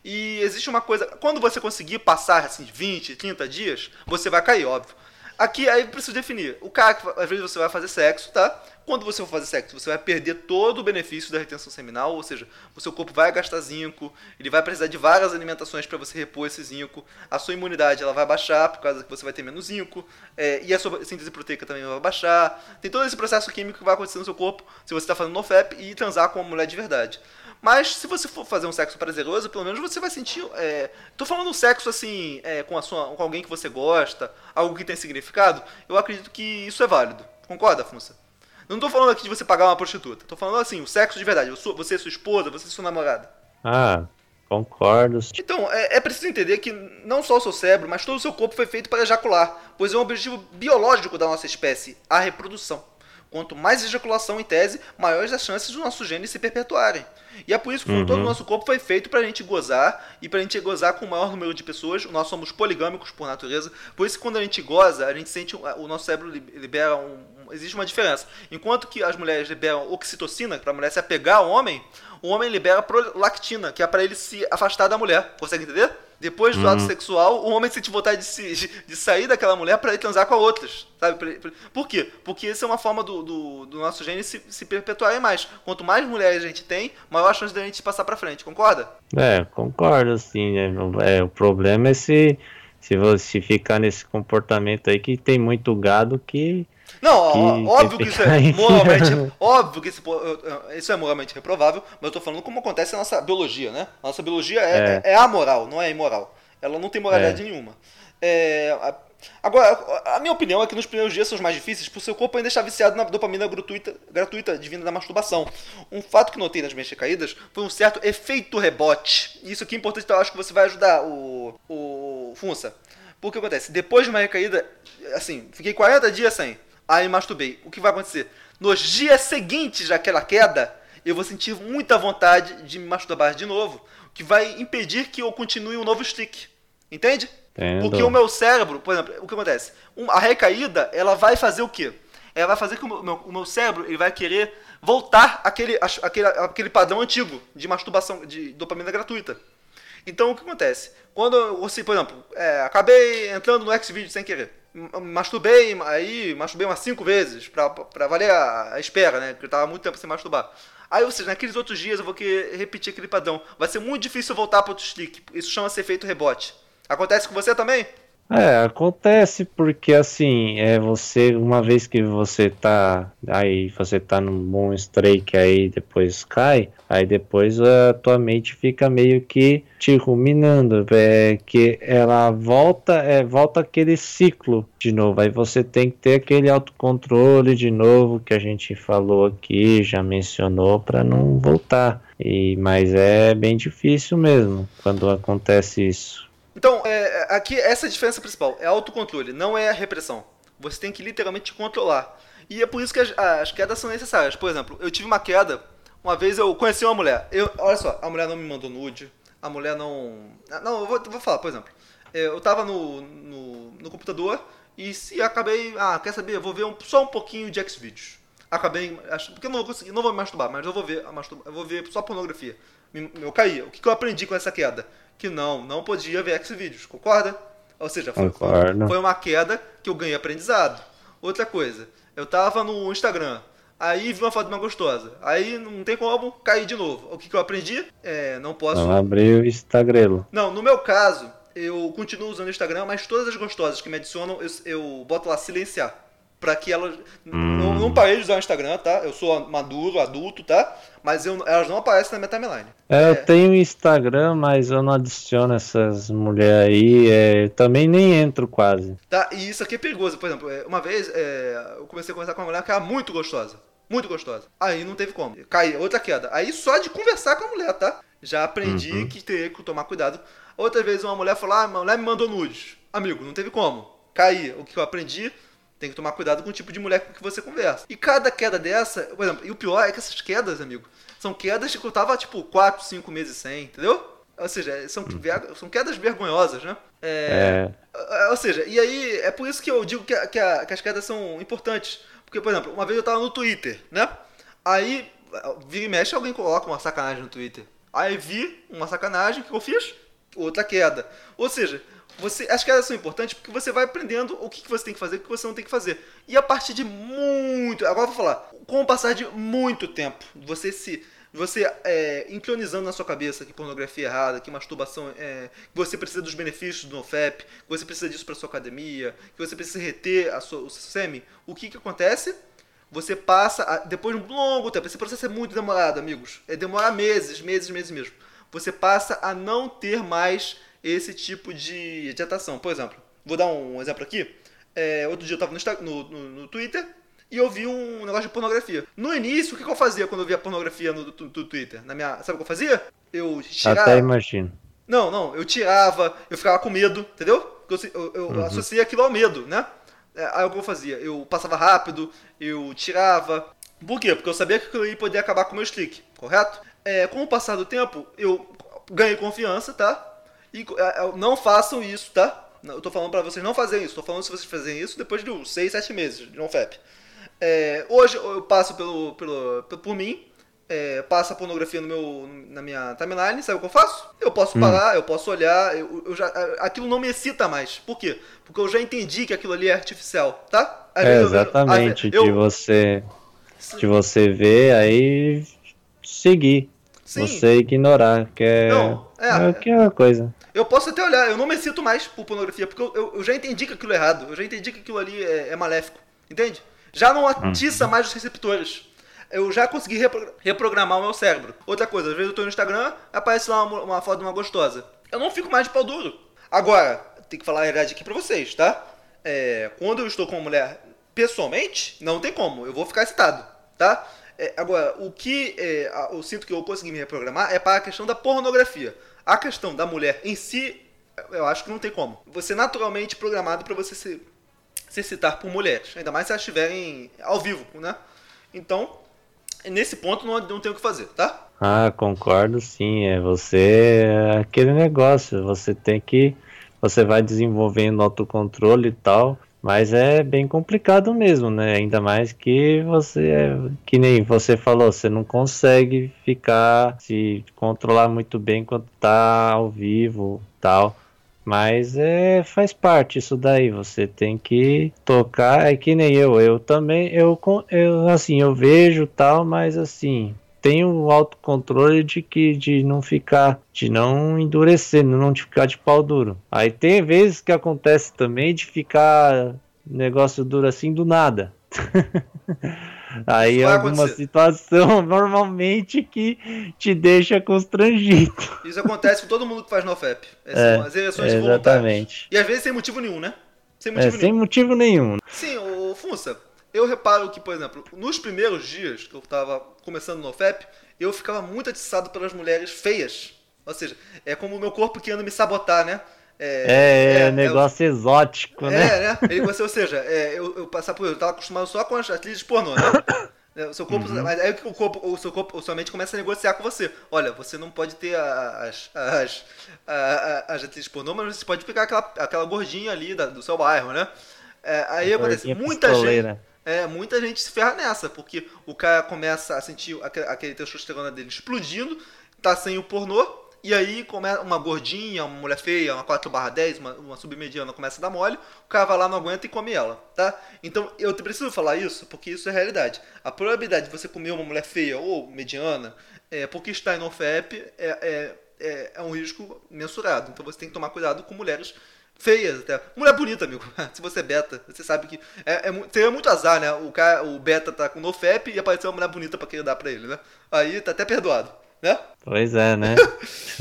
E existe uma coisa, quando você conseguir passar assim 20, 30 dias, você vai cair, óbvio. Aqui aí preciso definir. O cara às vezes você vai fazer sexo, tá? Quando você for fazer sexo, você vai perder todo o benefício da retenção seminal, ou seja, o seu corpo vai gastar zinco, ele vai precisar de várias alimentações para você repor esse zinco, a sua imunidade ela vai baixar por causa que você vai ter menos zinco, é, e a sua síntese proteica também vai baixar. Tem todo esse processo químico que vai acontecer no seu corpo se você está fazendo NoFap e transar com uma mulher de verdade. Mas se você for fazer um sexo prazeroso, pelo menos você vai sentir. É... Tô falando um sexo assim, é, com, a sua, com alguém que você gosta, algo que tem significado. Eu acredito que isso é válido. Concorda, Funça? Não tô falando aqui de você pagar uma prostituta. Tô falando assim, o sexo de verdade. Você, sua esposa, você sua namorada. Ah, concordo. Então, é, é preciso entender que não só o seu cérebro, mas todo o seu corpo foi feito para ejacular, pois é um objetivo biológico da nossa espécie, a reprodução. Quanto mais ejaculação em tese, maiores as chances dos nossos genes se perpetuarem. E é por isso que uhum. todo o nosso corpo foi feito para a gente gozar e para a gente gozar com o maior número de pessoas. Nós somos poligâmicos por natureza. Por isso que quando a gente goza, a gente sente o nosso cérebro libera um, existe uma diferença. Enquanto que as mulheres liberam oxitocina para a mulher se apegar ao homem, o homem libera prolactina, que é para ele se afastar da mulher. Consegue entender? Depois do hum. ato sexual, o homem sente vontade de, se, de sair daquela mulher para ir transar com outras. Sabe? Por quê? Porque isso é uma forma do, do, do nosso gene se, se perpetuar mais. Quanto mais mulheres a gente tem, maior a chance da gente passar para frente. Concorda? É, concordo, sim. É, é, o problema é se, se você ficar nesse comportamento aí que tem muito gado que não, que óbvio que isso é moralmente. óbvio que isso, isso é moralmente reprovável, mas eu tô falando como acontece na nossa biologia, né? A nossa biologia é, é. é amoral, não é imoral. Ela não tem moralidade é. nenhuma. É, agora, a minha opinião é que nos primeiros dias são os mais difíceis, porque o seu corpo ainda está viciado na dopamina gratuita, gratuita divina da masturbação. Um fato que notei nas minhas recaídas foi um certo efeito rebote. Isso aqui é importante, então eu acho que você vai ajudar o, o Funça. Porque acontece? Depois de uma recaída, assim, fiquei 40 dias sem aí masturbei. O que vai acontecer? Nos dias seguintes daquela queda, eu vou sentir muita vontade de me masturbar de novo, o que vai impedir que eu continue um novo stick. Entende? Entendo. Porque o meu cérebro, por exemplo, o que acontece? A recaída, ela vai fazer o quê? Ela vai fazer que o meu, o meu cérebro ele vai querer voltar àquele, àquele, àquele padrão antigo de masturbação, de dopamina gratuita. Então, o que acontece? Quando você, por exemplo, é, acabei entrando no Xvideo sem querer masturbei aí, masturbei umas cinco vezes pra, valer a, a espera, né? Porque eu tava muito tempo sem masturbar. Aí, ou seja, naqueles outros dias eu vou querer repetir aquele padrão. Vai ser muito difícil voltar para outro stick. Isso chama-se efeito rebote. Acontece com você também? É, acontece porque assim, é você, uma vez que você tá aí, você tá num bom strike aí, depois cai, aí depois a tua mente fica meio que te ruminando, é que ela volta, é, volta aquele ciclo de novo, aí você tem que ter aquele autocontrole de novo que a gente falou aqui, já mencionou, para não voltar. E, mas é bem difícil mesmo quando acontece isso. Então, é, aqui essa é a diferença principal. É autocontrole, não é repressão. Você tem que literalmente controlar. E é por isso que as, as, quedas são necessárias. Por exemplo, eu tive uma queda. Uma vez eu conheci uma mulher. Eu, olha só, a mulher não me mandou nude. A mulher não. Não, eu vou, vou falar, por exemplo. Eu tava no, no, no computador e se acabei. Ah, quer saber? Eu vou ver um, só um pouquinho de Xvideos. Acabei. Acho, porque eu não vou conseguir, não vou me masturbar, mas eu vou ver, eu vou ver só pornografia. Eu caí. O que, que eu aprendi com essa queda? Que não, não podia ver Xvideos, concorda? Ou seja, foi, foi, uma queda que eu ganhei aprendizado. Outra coisa, eu tava no Instagram, aí vi uma foto mais gostosa, aí não tem como cair de novo. O que, que eu aprendi? É, não posso... Não abrir o Instagram. Não, no meu caso, eu continuo usando o Instagram, mas todas as gostosas que me adicionam, eu, eu boto lá silenciar para que elas. Hum. Não, não parei de usar o Instagram, tá? Eu sou maduro, adulto, tá? Mas eu, elas não aparecem na minha timeline. É, é. eu tenho Instagram, mas eu não adiciono essas mulheres aí. É, também nem entro quase. Tá, e isso aqui é perigoso. Por exemplo, é, uma vez é, eu comecei a conversar com uma mulher que era muito gostosa. Muito gostosa. Aí não teve como. Cai, outra queda. Aí só de conversar com a mulher, tá? Já aprendi uhum. que teria que tomar cuidado. Outra vez uma mulher falou: Ah, a mulher me mandou nudes. Amigo, não teve como. Caí. O que eu aprendi? Tem que tomar cuidado com o tipo de mulher com que você conversa. E cada queda dessa, por exemplo, e o pior é que essas quedas, amigo, são quedas que eu tava, tipo, 4, 5 meses sem, entendeu? Ou seja, são, uhum. são quedas vergonhosas, né? É, é. Ou seja, e aí é por isso que eu digo que, a, que, a, que, as quedas são importantes. Porque, por exemplo, uma vez eu tava no Twitter, né? Aí, vira e mexe, alguém coloca uma sacanagem no Twitter. Aí vi uma sacanagem, o que eu fiz? Outra queda. Ou seja, você, as quedas são importantes porque você vai aprendendo o que, que você tem que fazer e o que você não tem que fazer. E a partir de muito. Agora vou falar. Com o passar de muito tempo, você se. Você é, entronizando na sua cabeça que pornografia é errada, que masturbação é. que você precisa dos benefícios do NoFap, que você precisa disso para sua academia, que você precisa reter a sua, o seu SEMI, o que, que acontece? você passa, a, depois de um longo tempo, esse processo é muito demorado, amigos, é demorar meses, meses, meses mesmo. Você passa a não ter mais esse tipo de, de. Por exemplo, vou dar um exemplo aqui. É, outro dia eu estava no, no, no, Twitter e eu vi um negócio de pornografia. No início, o que, que eu fazia quando eu via pornografia no, no, no, Twitter? Na minha, sabe o que eu fazia? Eu tirava. Até imagino. Não, não, eu tirava, eu ficava com medo, entendeu? Eu, eu, eu uhum. associei aquilo ao medo, né? É, aí o que eu fazia? Eu passava rápido, eu tirava. Por quê? Porque eu sabia que aquilo ia poder acabar com o meu streak, correto? É, com o passar do tempo, eu ganhei confiança, tá? E é, não façam isso, tá? Eu tô falando para vocês não fazerem isso. Tô falando se vocês fazerem isso depois de 6, 7 meses de NoFap. É, hoje eu passo pelo, pelo, por mim, é, passa a pornografia no meu, na minha timeline, sabe o que eu faço? Eu posso hum. parar, eu posso olhar, eu, eu, já, aquilo não me excita mais. Por quê? Porque eu já entendi que aquilo ali é artificial, tá? É, exatamente, eu, de você de você ver aí seguir. Sim. Você ignorar, que é, não, é, é, que é a coisa. Eu posso até olhar, eu não me excito mais por pornografia, porque eu, eu, eu já entendi que aquilo é errado, eu já entendi que aquilo ali é, é maléfico, entende? Já não atiça uhum. mais os receptores eu já consegui repro reprogramar o meu cérebro. Outra coisa, às vezes eu tô no Instagram, aparece lá uma, uma foto de uma gostosa. Eu não fico mais de pau duro. Agora, tem que falar a verdade aqui pra vocês, tá? É, quando eu estou com uma mulher pessoalmente, não tem como. Eu vou ficar excitado, tá? É, agora, o que é, eu sinto que eu consegui me reprogramar é para a questão da pornografia. A questão da mulher em si, eu acho que não tem como. Você é naturalmente programado para você se, se excitar por mulheres. Ainda mais se elas estiverem ao vivo, né? Então, nesse ponto não, não tem o que fazer, tá? Ah, concordo sim. É você é aquele negócio, você tem que. Você vai desenvolvendo autocontrole e tal. Mas é bem complicado mesmo, né? Ainda mais que você é, que nem você falou, você não consegue ficar se controlar muito bem quando tá ao vivo, tal. Mas é, faz parte isso daí. Você tem que tocar. É que nem eu. Eu também, eu, eu assim, eu vejo tal, mas assim, tenho o autocontrole de que de não ficar, de não endurecer, não de ficar de pau duro. Aí tem vezes que acontece também de ficar negócio duro assim do nada. Aí é alguma acontecer. situação normalmente que te deixa constrangido. Isso acontece com todo mundo que faz NoFap. É, as eleições é, Exatamente. E às vezes sem motivo nenhum, né? Sem motivo, é, nenhum. Sem motivo nenhum. Sim, o Funça, eu reparo que, por exemplo, nos primeiros dias que eu tava começando no NoFap, eu ficava muito atiçado pelas mulheres feias. Ou seja, é como o meu corpo que anda me sabotar, né? É, é, é, é negócio exótico, né? É, né? Ele, ou seja, é, eu, eu passar por eu tava acostumado só com as atrizes pornô, né? É, o seu corpo, uhum. mas aí o corpo, o seu corpo, sua mente começa a negociar com você. Olha, você não pode ter as as, as, as atrizes pornô, mas você pode pegar aquela, aquela gordinha ali da, do seu bairro, né? É, aí acontece, muita gente, é, muita gente se ferra nessa, porque o cara começa a sentir aquele, testosterona dele explodindo, tá sem o pornô, e aí uma gordinha, uma mulher feia, uma 4 barra 10, uma, uma submediana começa a dar mole, o cara vai lá, não aguenta e come ela, tá? Então eu preciso falar isso porque isso é realidade. A probabilidade de você comer uma mulher feia ou mediana, é, porque está em NoFap, é, é, é, é um risco mensurado. Então você tem que tomar cuidado com mulheres feias até. Mulher bonita, amigo. Se você é beta, você sabe que. É, é, seria muito azar, né? O, cara, o beta tá com NoFap e apareceu uma mulher bonita pra querer dar pra ele, né? Aí tá até perdoado né? Pois é, né?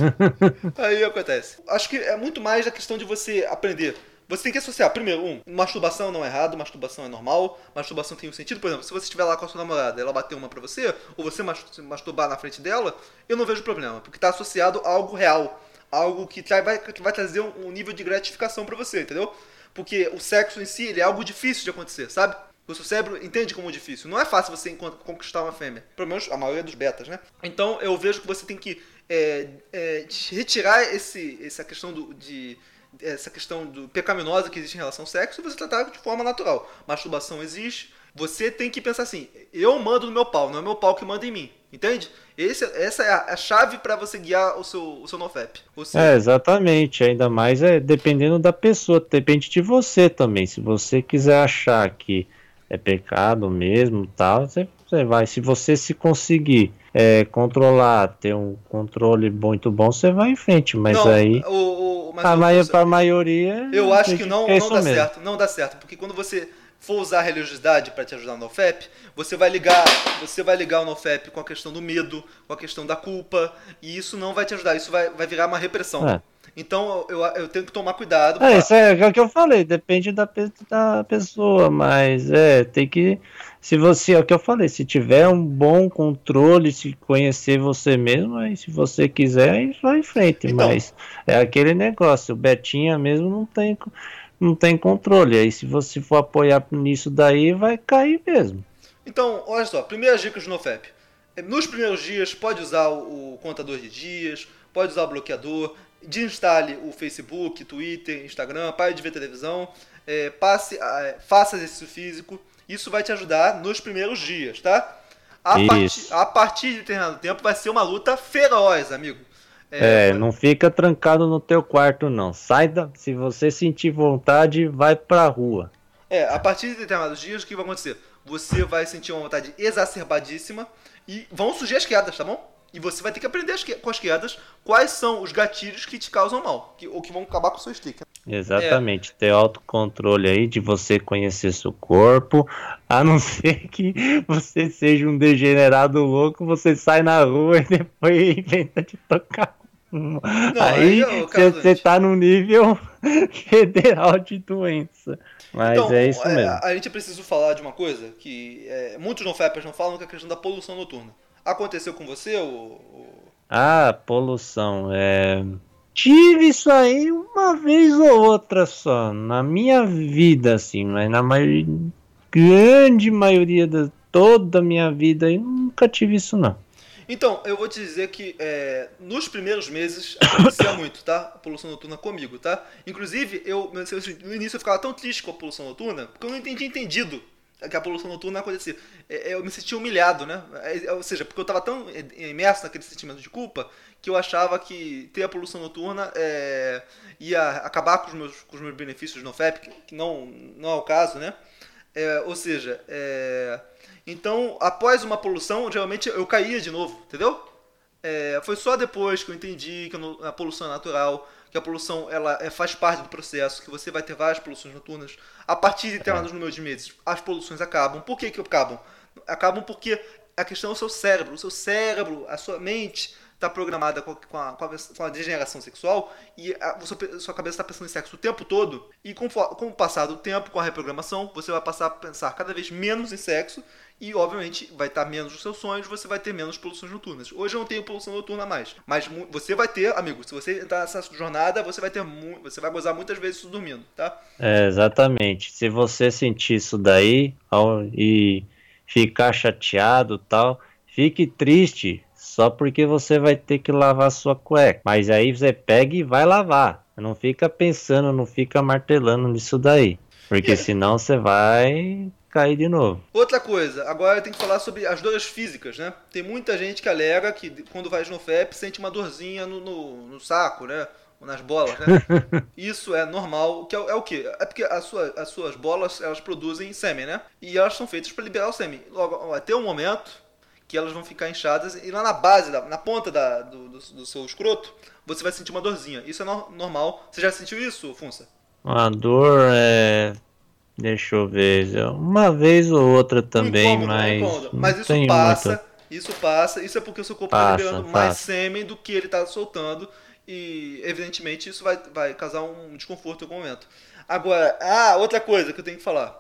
Aí acontece. Acho que é muito mais a questão de você aprender. Você tem que associar, primeiro, um, masturbação não é errado, masturbação é normal, masturbação tem um sentido. Por exemplo, se você estiver lá com a sua namorada ela bater uma pra você, ou você masturbar na frente dela, eu não vejo problema, porque está associado a algo real. Algo que vai, que vai trazer um nível de gratificação para você, entendeu? Porque o sexo em si ele é algo difícil de acontecer, sabe? O seu cérebro entende como difícil. Não é fácil você conquistar uma fêmea. Pelo menos a maioria dos betas, né? Então eu vejo que você tem que é, é, retirar esse, essa questão do, de essa questão do pecaminosa que existe em relação ao sexo e você tratar de forma natural. Masturbação existe. Você tem que pensar assim: eu mando no meu pau, não é meu pau que manda em mim. Entende? Esse, essa é a, a chave para você guiar o seu, o seu NoFap. É, exatamente. Ainda mais é dependendo da pessoa. Depende de você também. Se você quiser achar que é pecado mesmo, tal, você, você vai. Se você se conseguir é, controlar, ter um controle muito bom, você vai em frente. Mas não, aí, o, o, mas a, maio, a maioria, eu acho que não, não dá mesmo. certo, não dá certo, porque quando você for usar a religiosidade para te ajudar no NoFap, você vai ligar, você vai ligar o NoFap com a questão do medo, com a questão da culpa, e isso não vai te ajudar, isso vai, vai virar uma repressão. É. Então eu, eu tenho que tomar cuidado. Pra... É, isso é o que eu falei, depende da, da pessoa, mas é, tem que. Se você, é o que eu falei, se tiver um bom controle, se conhecer você mesmo, aí se você quiser, aí vai em frente. Então, mas é aquele negócio, o Betinha mesmo não tem, não tem controle. Aí se você for apoiar nisso daí, vai cair mesmo. Então, olha só, primeiras dicas do NoFap. É, nos primeiros dias, pode usar o, o contador de dias, pode usar o bloqueador, desinstale o Facebook, Twitter, Instagram, pare de ver televisão, é, passe, é, faça exercício físico. Isso vai te ajudar nos primeiros dias, tá? A, part, a partir de determinado tempo vai ser uma luta feroz, amigo. É, é, não fica trancado no teu quarto, não. Sai da. Se você sentir vontade, vai pra rua. É, a partir de determinados dias, o que vai acontecer? Você vai sentir uma vontade exacerbadíssima e vão surgir as quedas, tá bom? E você vai ter que aprender as, com as quedas quais são os gatilhos que te causam mal, que, ou que vão acabar com o seu stick. Exatamente, é. ter autocontrole aí de você conhecer seu corpo, a não ser que você seja um degenerado louco, você sai na rua e depois inventa de tocar. Não, aí você tá no nível federal de doença. Mas então, é isso é, mesmo. A, a gente precisa falar de uma coisa que é, muitos não não falam, que é a questão da poluição noturna. Aconteceu com você? Ou... Ah, poluição. É... Tive isso aí uma vez ou outra só, na minha vida, assim, mas na grande maioria da toda a minha vida eu nunca tive isso não. Então, eu vou te dizer que é, nos primeiros meses acontecia muito, tá? A poluição noturna comigo, tá? Inclusive, eu no início eu ficava tão triste com a poluição noturna, porque eu não entendi entendido que a poluição noturna acontecia. É, é, eu me sentia humilhado, né? É, ou seja, porque eu estava tão imerso naquele sentimento de culpa que eu achava que ter a poluição noturna é, ia acabar com os meus, com os meus benefícios no FEP, que não, não é o caso, né? É, ou seja, é, então após uma poluição, geralmente eu caía de novo, entendeu? É, foi só depois que eu entendi que a poluição é natural, que a poluição ela é, faz parte do processo, que você vai ter várias poluições noturnas. A partir de determinados números de meses, as poluições acabam. Por que, que acabam? Acabam porque a questão é o seu cérebro. O seu cérebro, a sua mente está programada com a, com, a, com a, degeneração sexual e a, a sua cabeça está pensando em sexo o tempo todo. E com, com o passar do tempo, com a reprogramação, você vai passar a pensar cada vez menos em sexo e, obviamente, vai estar menos nos seus sonhos, você vai ter menos poluições noturnas. Hoje eu não tenho poluição noturna mais, mas você vai ter, amigo, se você entrar nessa jornada, você vai ter muito, você vai gozar muitas vezes dormindo, tá? É, exatamente. Se você sentir isso daí ao, e ficar chateado tal, fique triste só porque você vai ter que lavar sua cueca. Mas aí você pega e vai lavar. Não fica pensando, não fica martelando nisso daí. Porque senão você vai cair de novo. Outra coisa, agora eu tenho que falar sobre as dores físicas, né? Tem muita gente que alega que quando vai no FEP sente uma dorzinha no, no, no saco, né? Ou nas bolas, né? Isso é normal. Que é, é, o quê? É porque as, sua, as suas bolas elas produzem sêmen, né? E elas são feitas para liberar o sêmen. Logo, até um momento que elas vão ficar inchadas e lá na base, na ponta da, do, do, do, seu escroto, você vai sentir uma dorzinha. Isso é no, normal. Você já sentiu isso, Funça? Uma dor é Deixa eu ver. Uma vez ou outra também, incômodo, mas. Incômodo. Mas isso passa. Isso passa. Isso é porque o seu corpo está liberando passa. mais sêmen do que ele está soltando. E evidentemente isso vai, vai causar um desconforto em algum momento. Agora, ah, outra coisa que eu tenho que falar.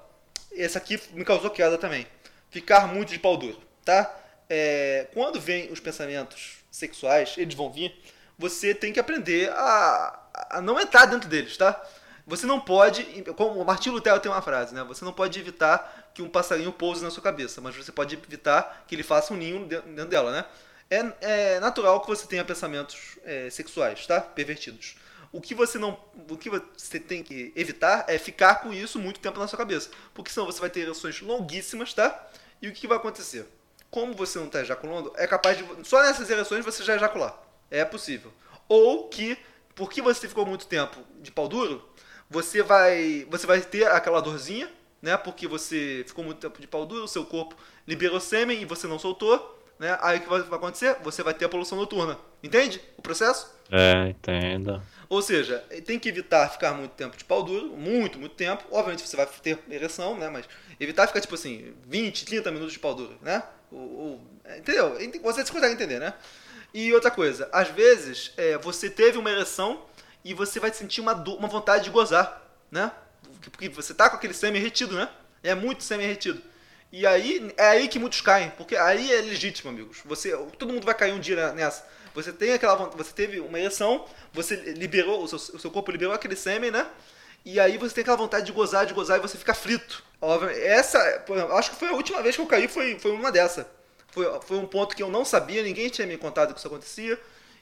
Essa aqui me causou queda também. Ficar muito de pau duro, tá? É, quando vem os pensamentos sexuais, eles vão vir, você tem que aprender a, a não entrar dentro deles, tá? Você não pode, como o Martinho Lutero tem uma frase, né? Você não pode evitar que um passarinho pouse na sua cabeça, mas você pode evitar que ele faça um ninho dentro dela, né? É, é natural que você tenha pensamentos é, sexuais, tá? Pervertidos. O que você não, o que você tem que evitar é ficar com isso muito tempo na sua cabeça, porque senão você vai ter ereções longuíssimas, tá? E o que vai acontecer? Como você não está ejaculando, é capaz de só nessas ereções você já ejacular. É possível. Ou que porque você ficou muito tempo de pau duro, você vai, você vai ter aquela dorzinha, né? Porque você ficou muito tempo de pau duro, o seu corpo liberou sêmen e você não soltou, né? Aí o que vai acontecer? Você vai ter a poluição noturna. Entende o processo? É, entendo. Ou seja, tem que evitar ficar muito tempo de pau duro, muito, muito tempo. Obviamente você vai ter ereção, né? Mas evitar ficar, tipo assim, 20, 30 minutos de pau duro, né? Ou, ou, entendeu? Você consegue entender, né? E outra coisa, às vezes é, você teve uma ereção e você vai sentir uma, uma vontade de gozar, né? Porque você tá com aquele sêmen retido, né? É muito sêmen retido. E aí é aí que muitos caem, porque aí é legítimo, amigos. Você, todo mundo vai cair um dia nessa. Você tem aquela você teve uma ereção, você liberou o seu, o seu corpo liberou aquele sêmen, né? E aí você tem aquela vontade de gozar, de gozar e você fica frito. Essa, acho que foi a última vez que eu caí, foi, foi uma dessa. Foi, foi um ponto que eu não sabia, ninguém tinha me contado que isso acontecia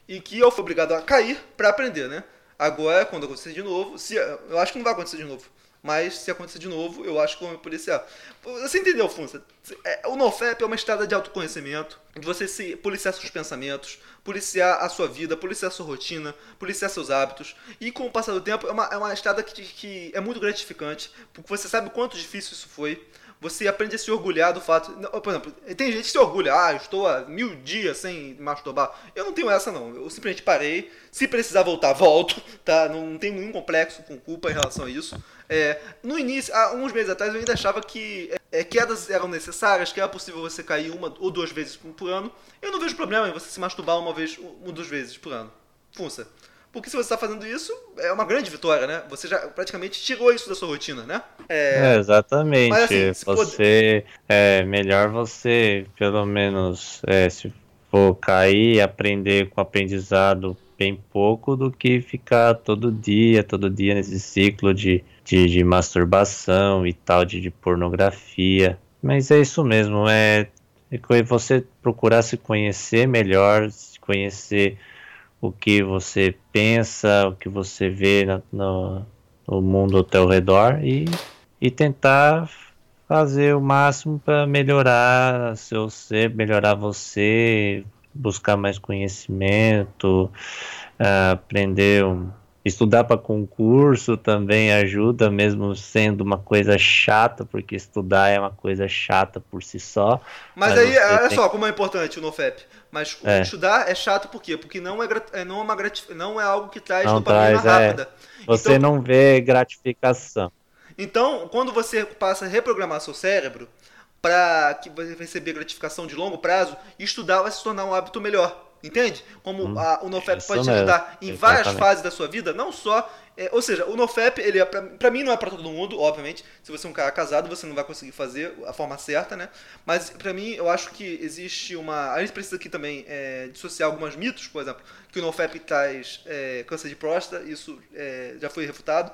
e que eu fui obrigado a cair para aprender, né? Agora, quando acontecer de novo, se, eu acho que não vai acontecer de novo. Mas se acontecer de novo, eu acho que eu vou me policiar. Você entendeu, Funça? É, o NoFap é uma estrada de autoconhecimento, de você se policiar seus pensamentos, policiar a sua vida, policiar a sua rotina, policiar seus hábitos. E com o passar do tempo, é uma, é uma estrada que, que é muito gratificante, porque você sabe quanto difícil isso foi você aprende a se orgulhar do fato. Por exemplo, tem gente que se orgulha, ah, estou há mil dias sem masturbar. Eu não tenho essa, não. Eu simplesmente parei. Se precisar voltar, volto, tá? Não tenho nenhum complexo com culpa em relação a isso. É, no início, há uns meses atrás, eu ainda achava que é, quedas eram necessárias, que era possível você cair uma ou duas vezes por ano. Eu não vejo problema em você se masturbar uma vez, uma duas vezes por ano. Funça. Porque se você está fazendo isso, é uma grande vitória, né? Você já praticamente tirou isso da sua rotina, né? É, é exatamente. Mas, assim, você é melhor você, pelo menos, é, se for cair, aprender com aprendizado bem pouco do que ficar todo dia, todo dia nesse ciclo de, de, de masturbação e tal, de, de pornografia. Mas é isso mesmo, é, é você procurar se conhecer melhor, se conhecer o que você pensa, o que você vê no, no mundo ao teu redor e, e tentar fazer o máximo para melhorar seu ser, melhorar você, buscar mais conhecimento, uh, aprender um, estudar para concurso também ajuda, mesmo sendo uma coisa chata, porque estudar é uma coisa chata por si só. Mas, mas aí, olha só como é importante o NoFap. Mas é. estudar é chato por quê? Porque não é, é não é, uma gratif... não é algo que traz não dopamina traz, é. rápida. É. Você então, não vê gratificação. Então, quando você passa a reprogramar seu cérebro para que você receber gratificação de longo prazo, estudar vai se tornar um hábito melhor. Entende? Como hum, a, o NoFap pode te ajudar em várias fases da sua vida, não só. É, ou seja, o NoFap, ele é pra, pra mim não é para todo mundo, obviamente. Se você é um cara casado, você não vai conseguir fazer a forma certa, né? Mas para mim, eu acho que existe uma. A gente precisa aqui também é, dissociar alguns mitos, por exemplo, que o NoFap traz é, câncer de próstata, isso é, já foi refutado.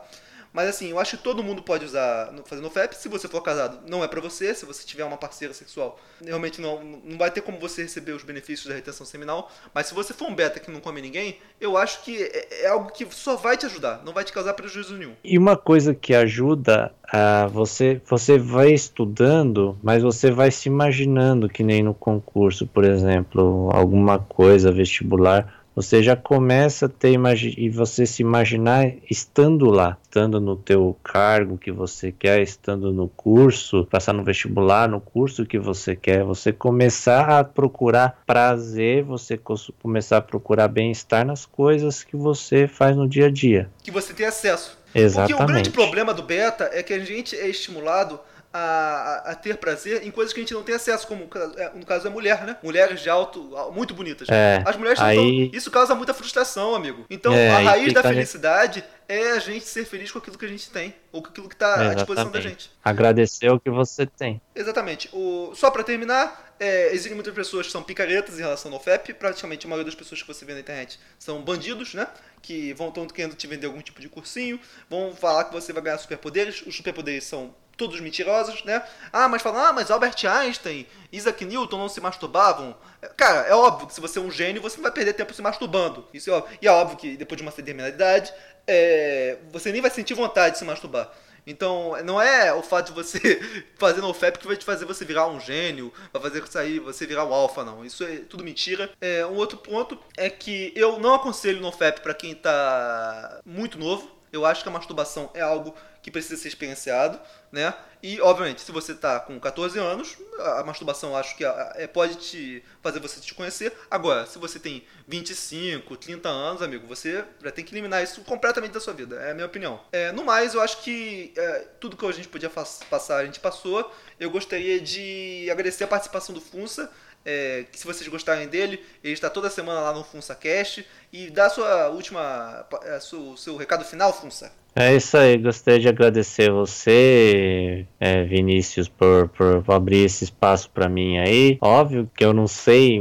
Mas assim, eu acho que todo mundo pode usar fazer no FEP. Se você for casado, não é para você. Se você tiver uma parceira sexual, realmente não, não vai ter como você receber os benefícios da retenção seminal. Mas se você for um beta que não come ninguém, eu acho que é, é algo que só vai te ajudar, não vai te causar prejuízo nenhum. E uma coisa que ajuda a você, você vai estudando, mas você vai se imaginando que nem no concurso, por exemplo, alguma coisa vestibular você já começa a ter e você se imaginar estando lá, estando no teu cargo que você quer, estando no curso, passar no vestibular, no curso que você quer, você começar a procurar prazer, você começar a procurar bem-estar nas coisas que você faz no dia a dia. Que você tem acesso. Exatamente. Porque o grande problema do beta é que a gente é estimulado a, a, ter prazer em coisas que a gente não tem acesso, como é, no caso da mulher, né? Mulheres de alto, muito bonitas. É, As mulheres aí... Isso causa muita frustração, amigo. Então, é, a raiz da felicidade é a gente ser feliz com aquilo que a gente tem, ou com aquilo que está à disposição da gente. Agradecer o que você tem. Exatamente. O... Só para terminar, é, existem muitas pessoas que são picaretas em relação ao FEP. Praticamente a maioria das pessoas que você vê na internet são bandidos, né? Que vão estão querendo te vender algum tipo de cursinho, vão falar que você vai ganhar superpoderes. Os superpoderes são todos mentirosos, né? Ah, mas falam, ah, mas Albert Einstein, Isaac Newton não se masturbavam. Cara, é óbvio que se você é um gênio, você não vai perder tempo se masturbando. Isso é óbvio. E é óbvio que depois de uma determinada idade, é... você nem vai sentir vontade de se masturbar. Então, não é o fato de você fazer no FAP que vai te fazer você virar um gênio, vai fazer sair você virar um alfa, não. Isso é tudo mentira. É, um outro ponto é que eu não aconselho no FAP para quem tá muito novo, Eu acho que a masturbação é algo que precisa ser experienciado, né? E, obviamente, se você está com 14 anos, a masturbação acho que é, pode te fazer você te conhecer. Agora, se você tem 25, 30 anos, amigo, você já tem que eliminar isso completamente da sua vida. É a minha opinião. É, no mais, eu acho que é, tudo que a gente podia passar, a gente passou. Eu gostaria de agradecer a participação do Funça. É, se vocês gostarem dele, ele está toda semana lá no FunsaCast. E dá a sua última. Seu, seu recado final, Funsa. É isso aí, gostaria de agradecer você, é, Vinícius, por, por abrir esse espaço para mim aí. Óbvio que eu não sei,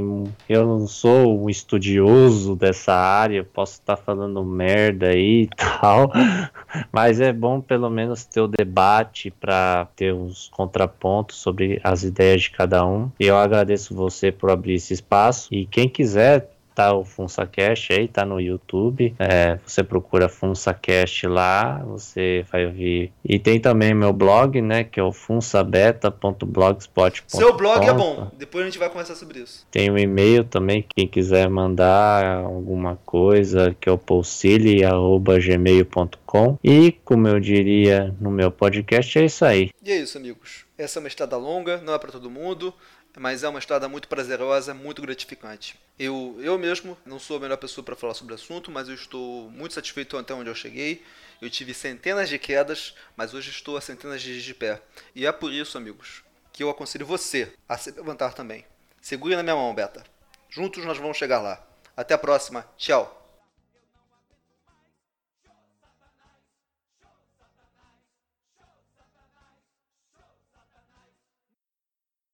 eu não sou um estudioso dessa área, posso estar falando merda aí e tal, mas é bom pelo menos ter o debate para ter uns contrapontos sobre as ideias de cada um. E eu agradeço você por abrir esse espaço. E quem quiser tá o FunsaCast aí, tá no YouTube. É, você procura FunsaCast lá, você vai ouvir. E tem também meu blog, né, que é o funsabeta.blogspot.com. Seu blog é bom, depois a gente vai conversar sobre isso. Tem um e-mail também, quem quiser mandar alguma coisa, que é o polsili.gmail.com. E, como eu diria no meu podcast, é isso aí. E é isso, amigos. Essa é uma estrada longa, não é para todo mundo mas é uma estrada muito prazerosa, muito gratificante. Eu, eu mesmo não sou a melhor pessoa para falar sobre o assunto, mas eu estou muito satisfeito até onde eu cheguei. Eu tive centenas de quedas, mas hoje estou a centenas de dias de pé. E é por isso, amigos, que eu aconselho você a se levantar também. Segure na minha mão, Beta. Juntos nós vamos chegar lá. Até a próxima. Tchau.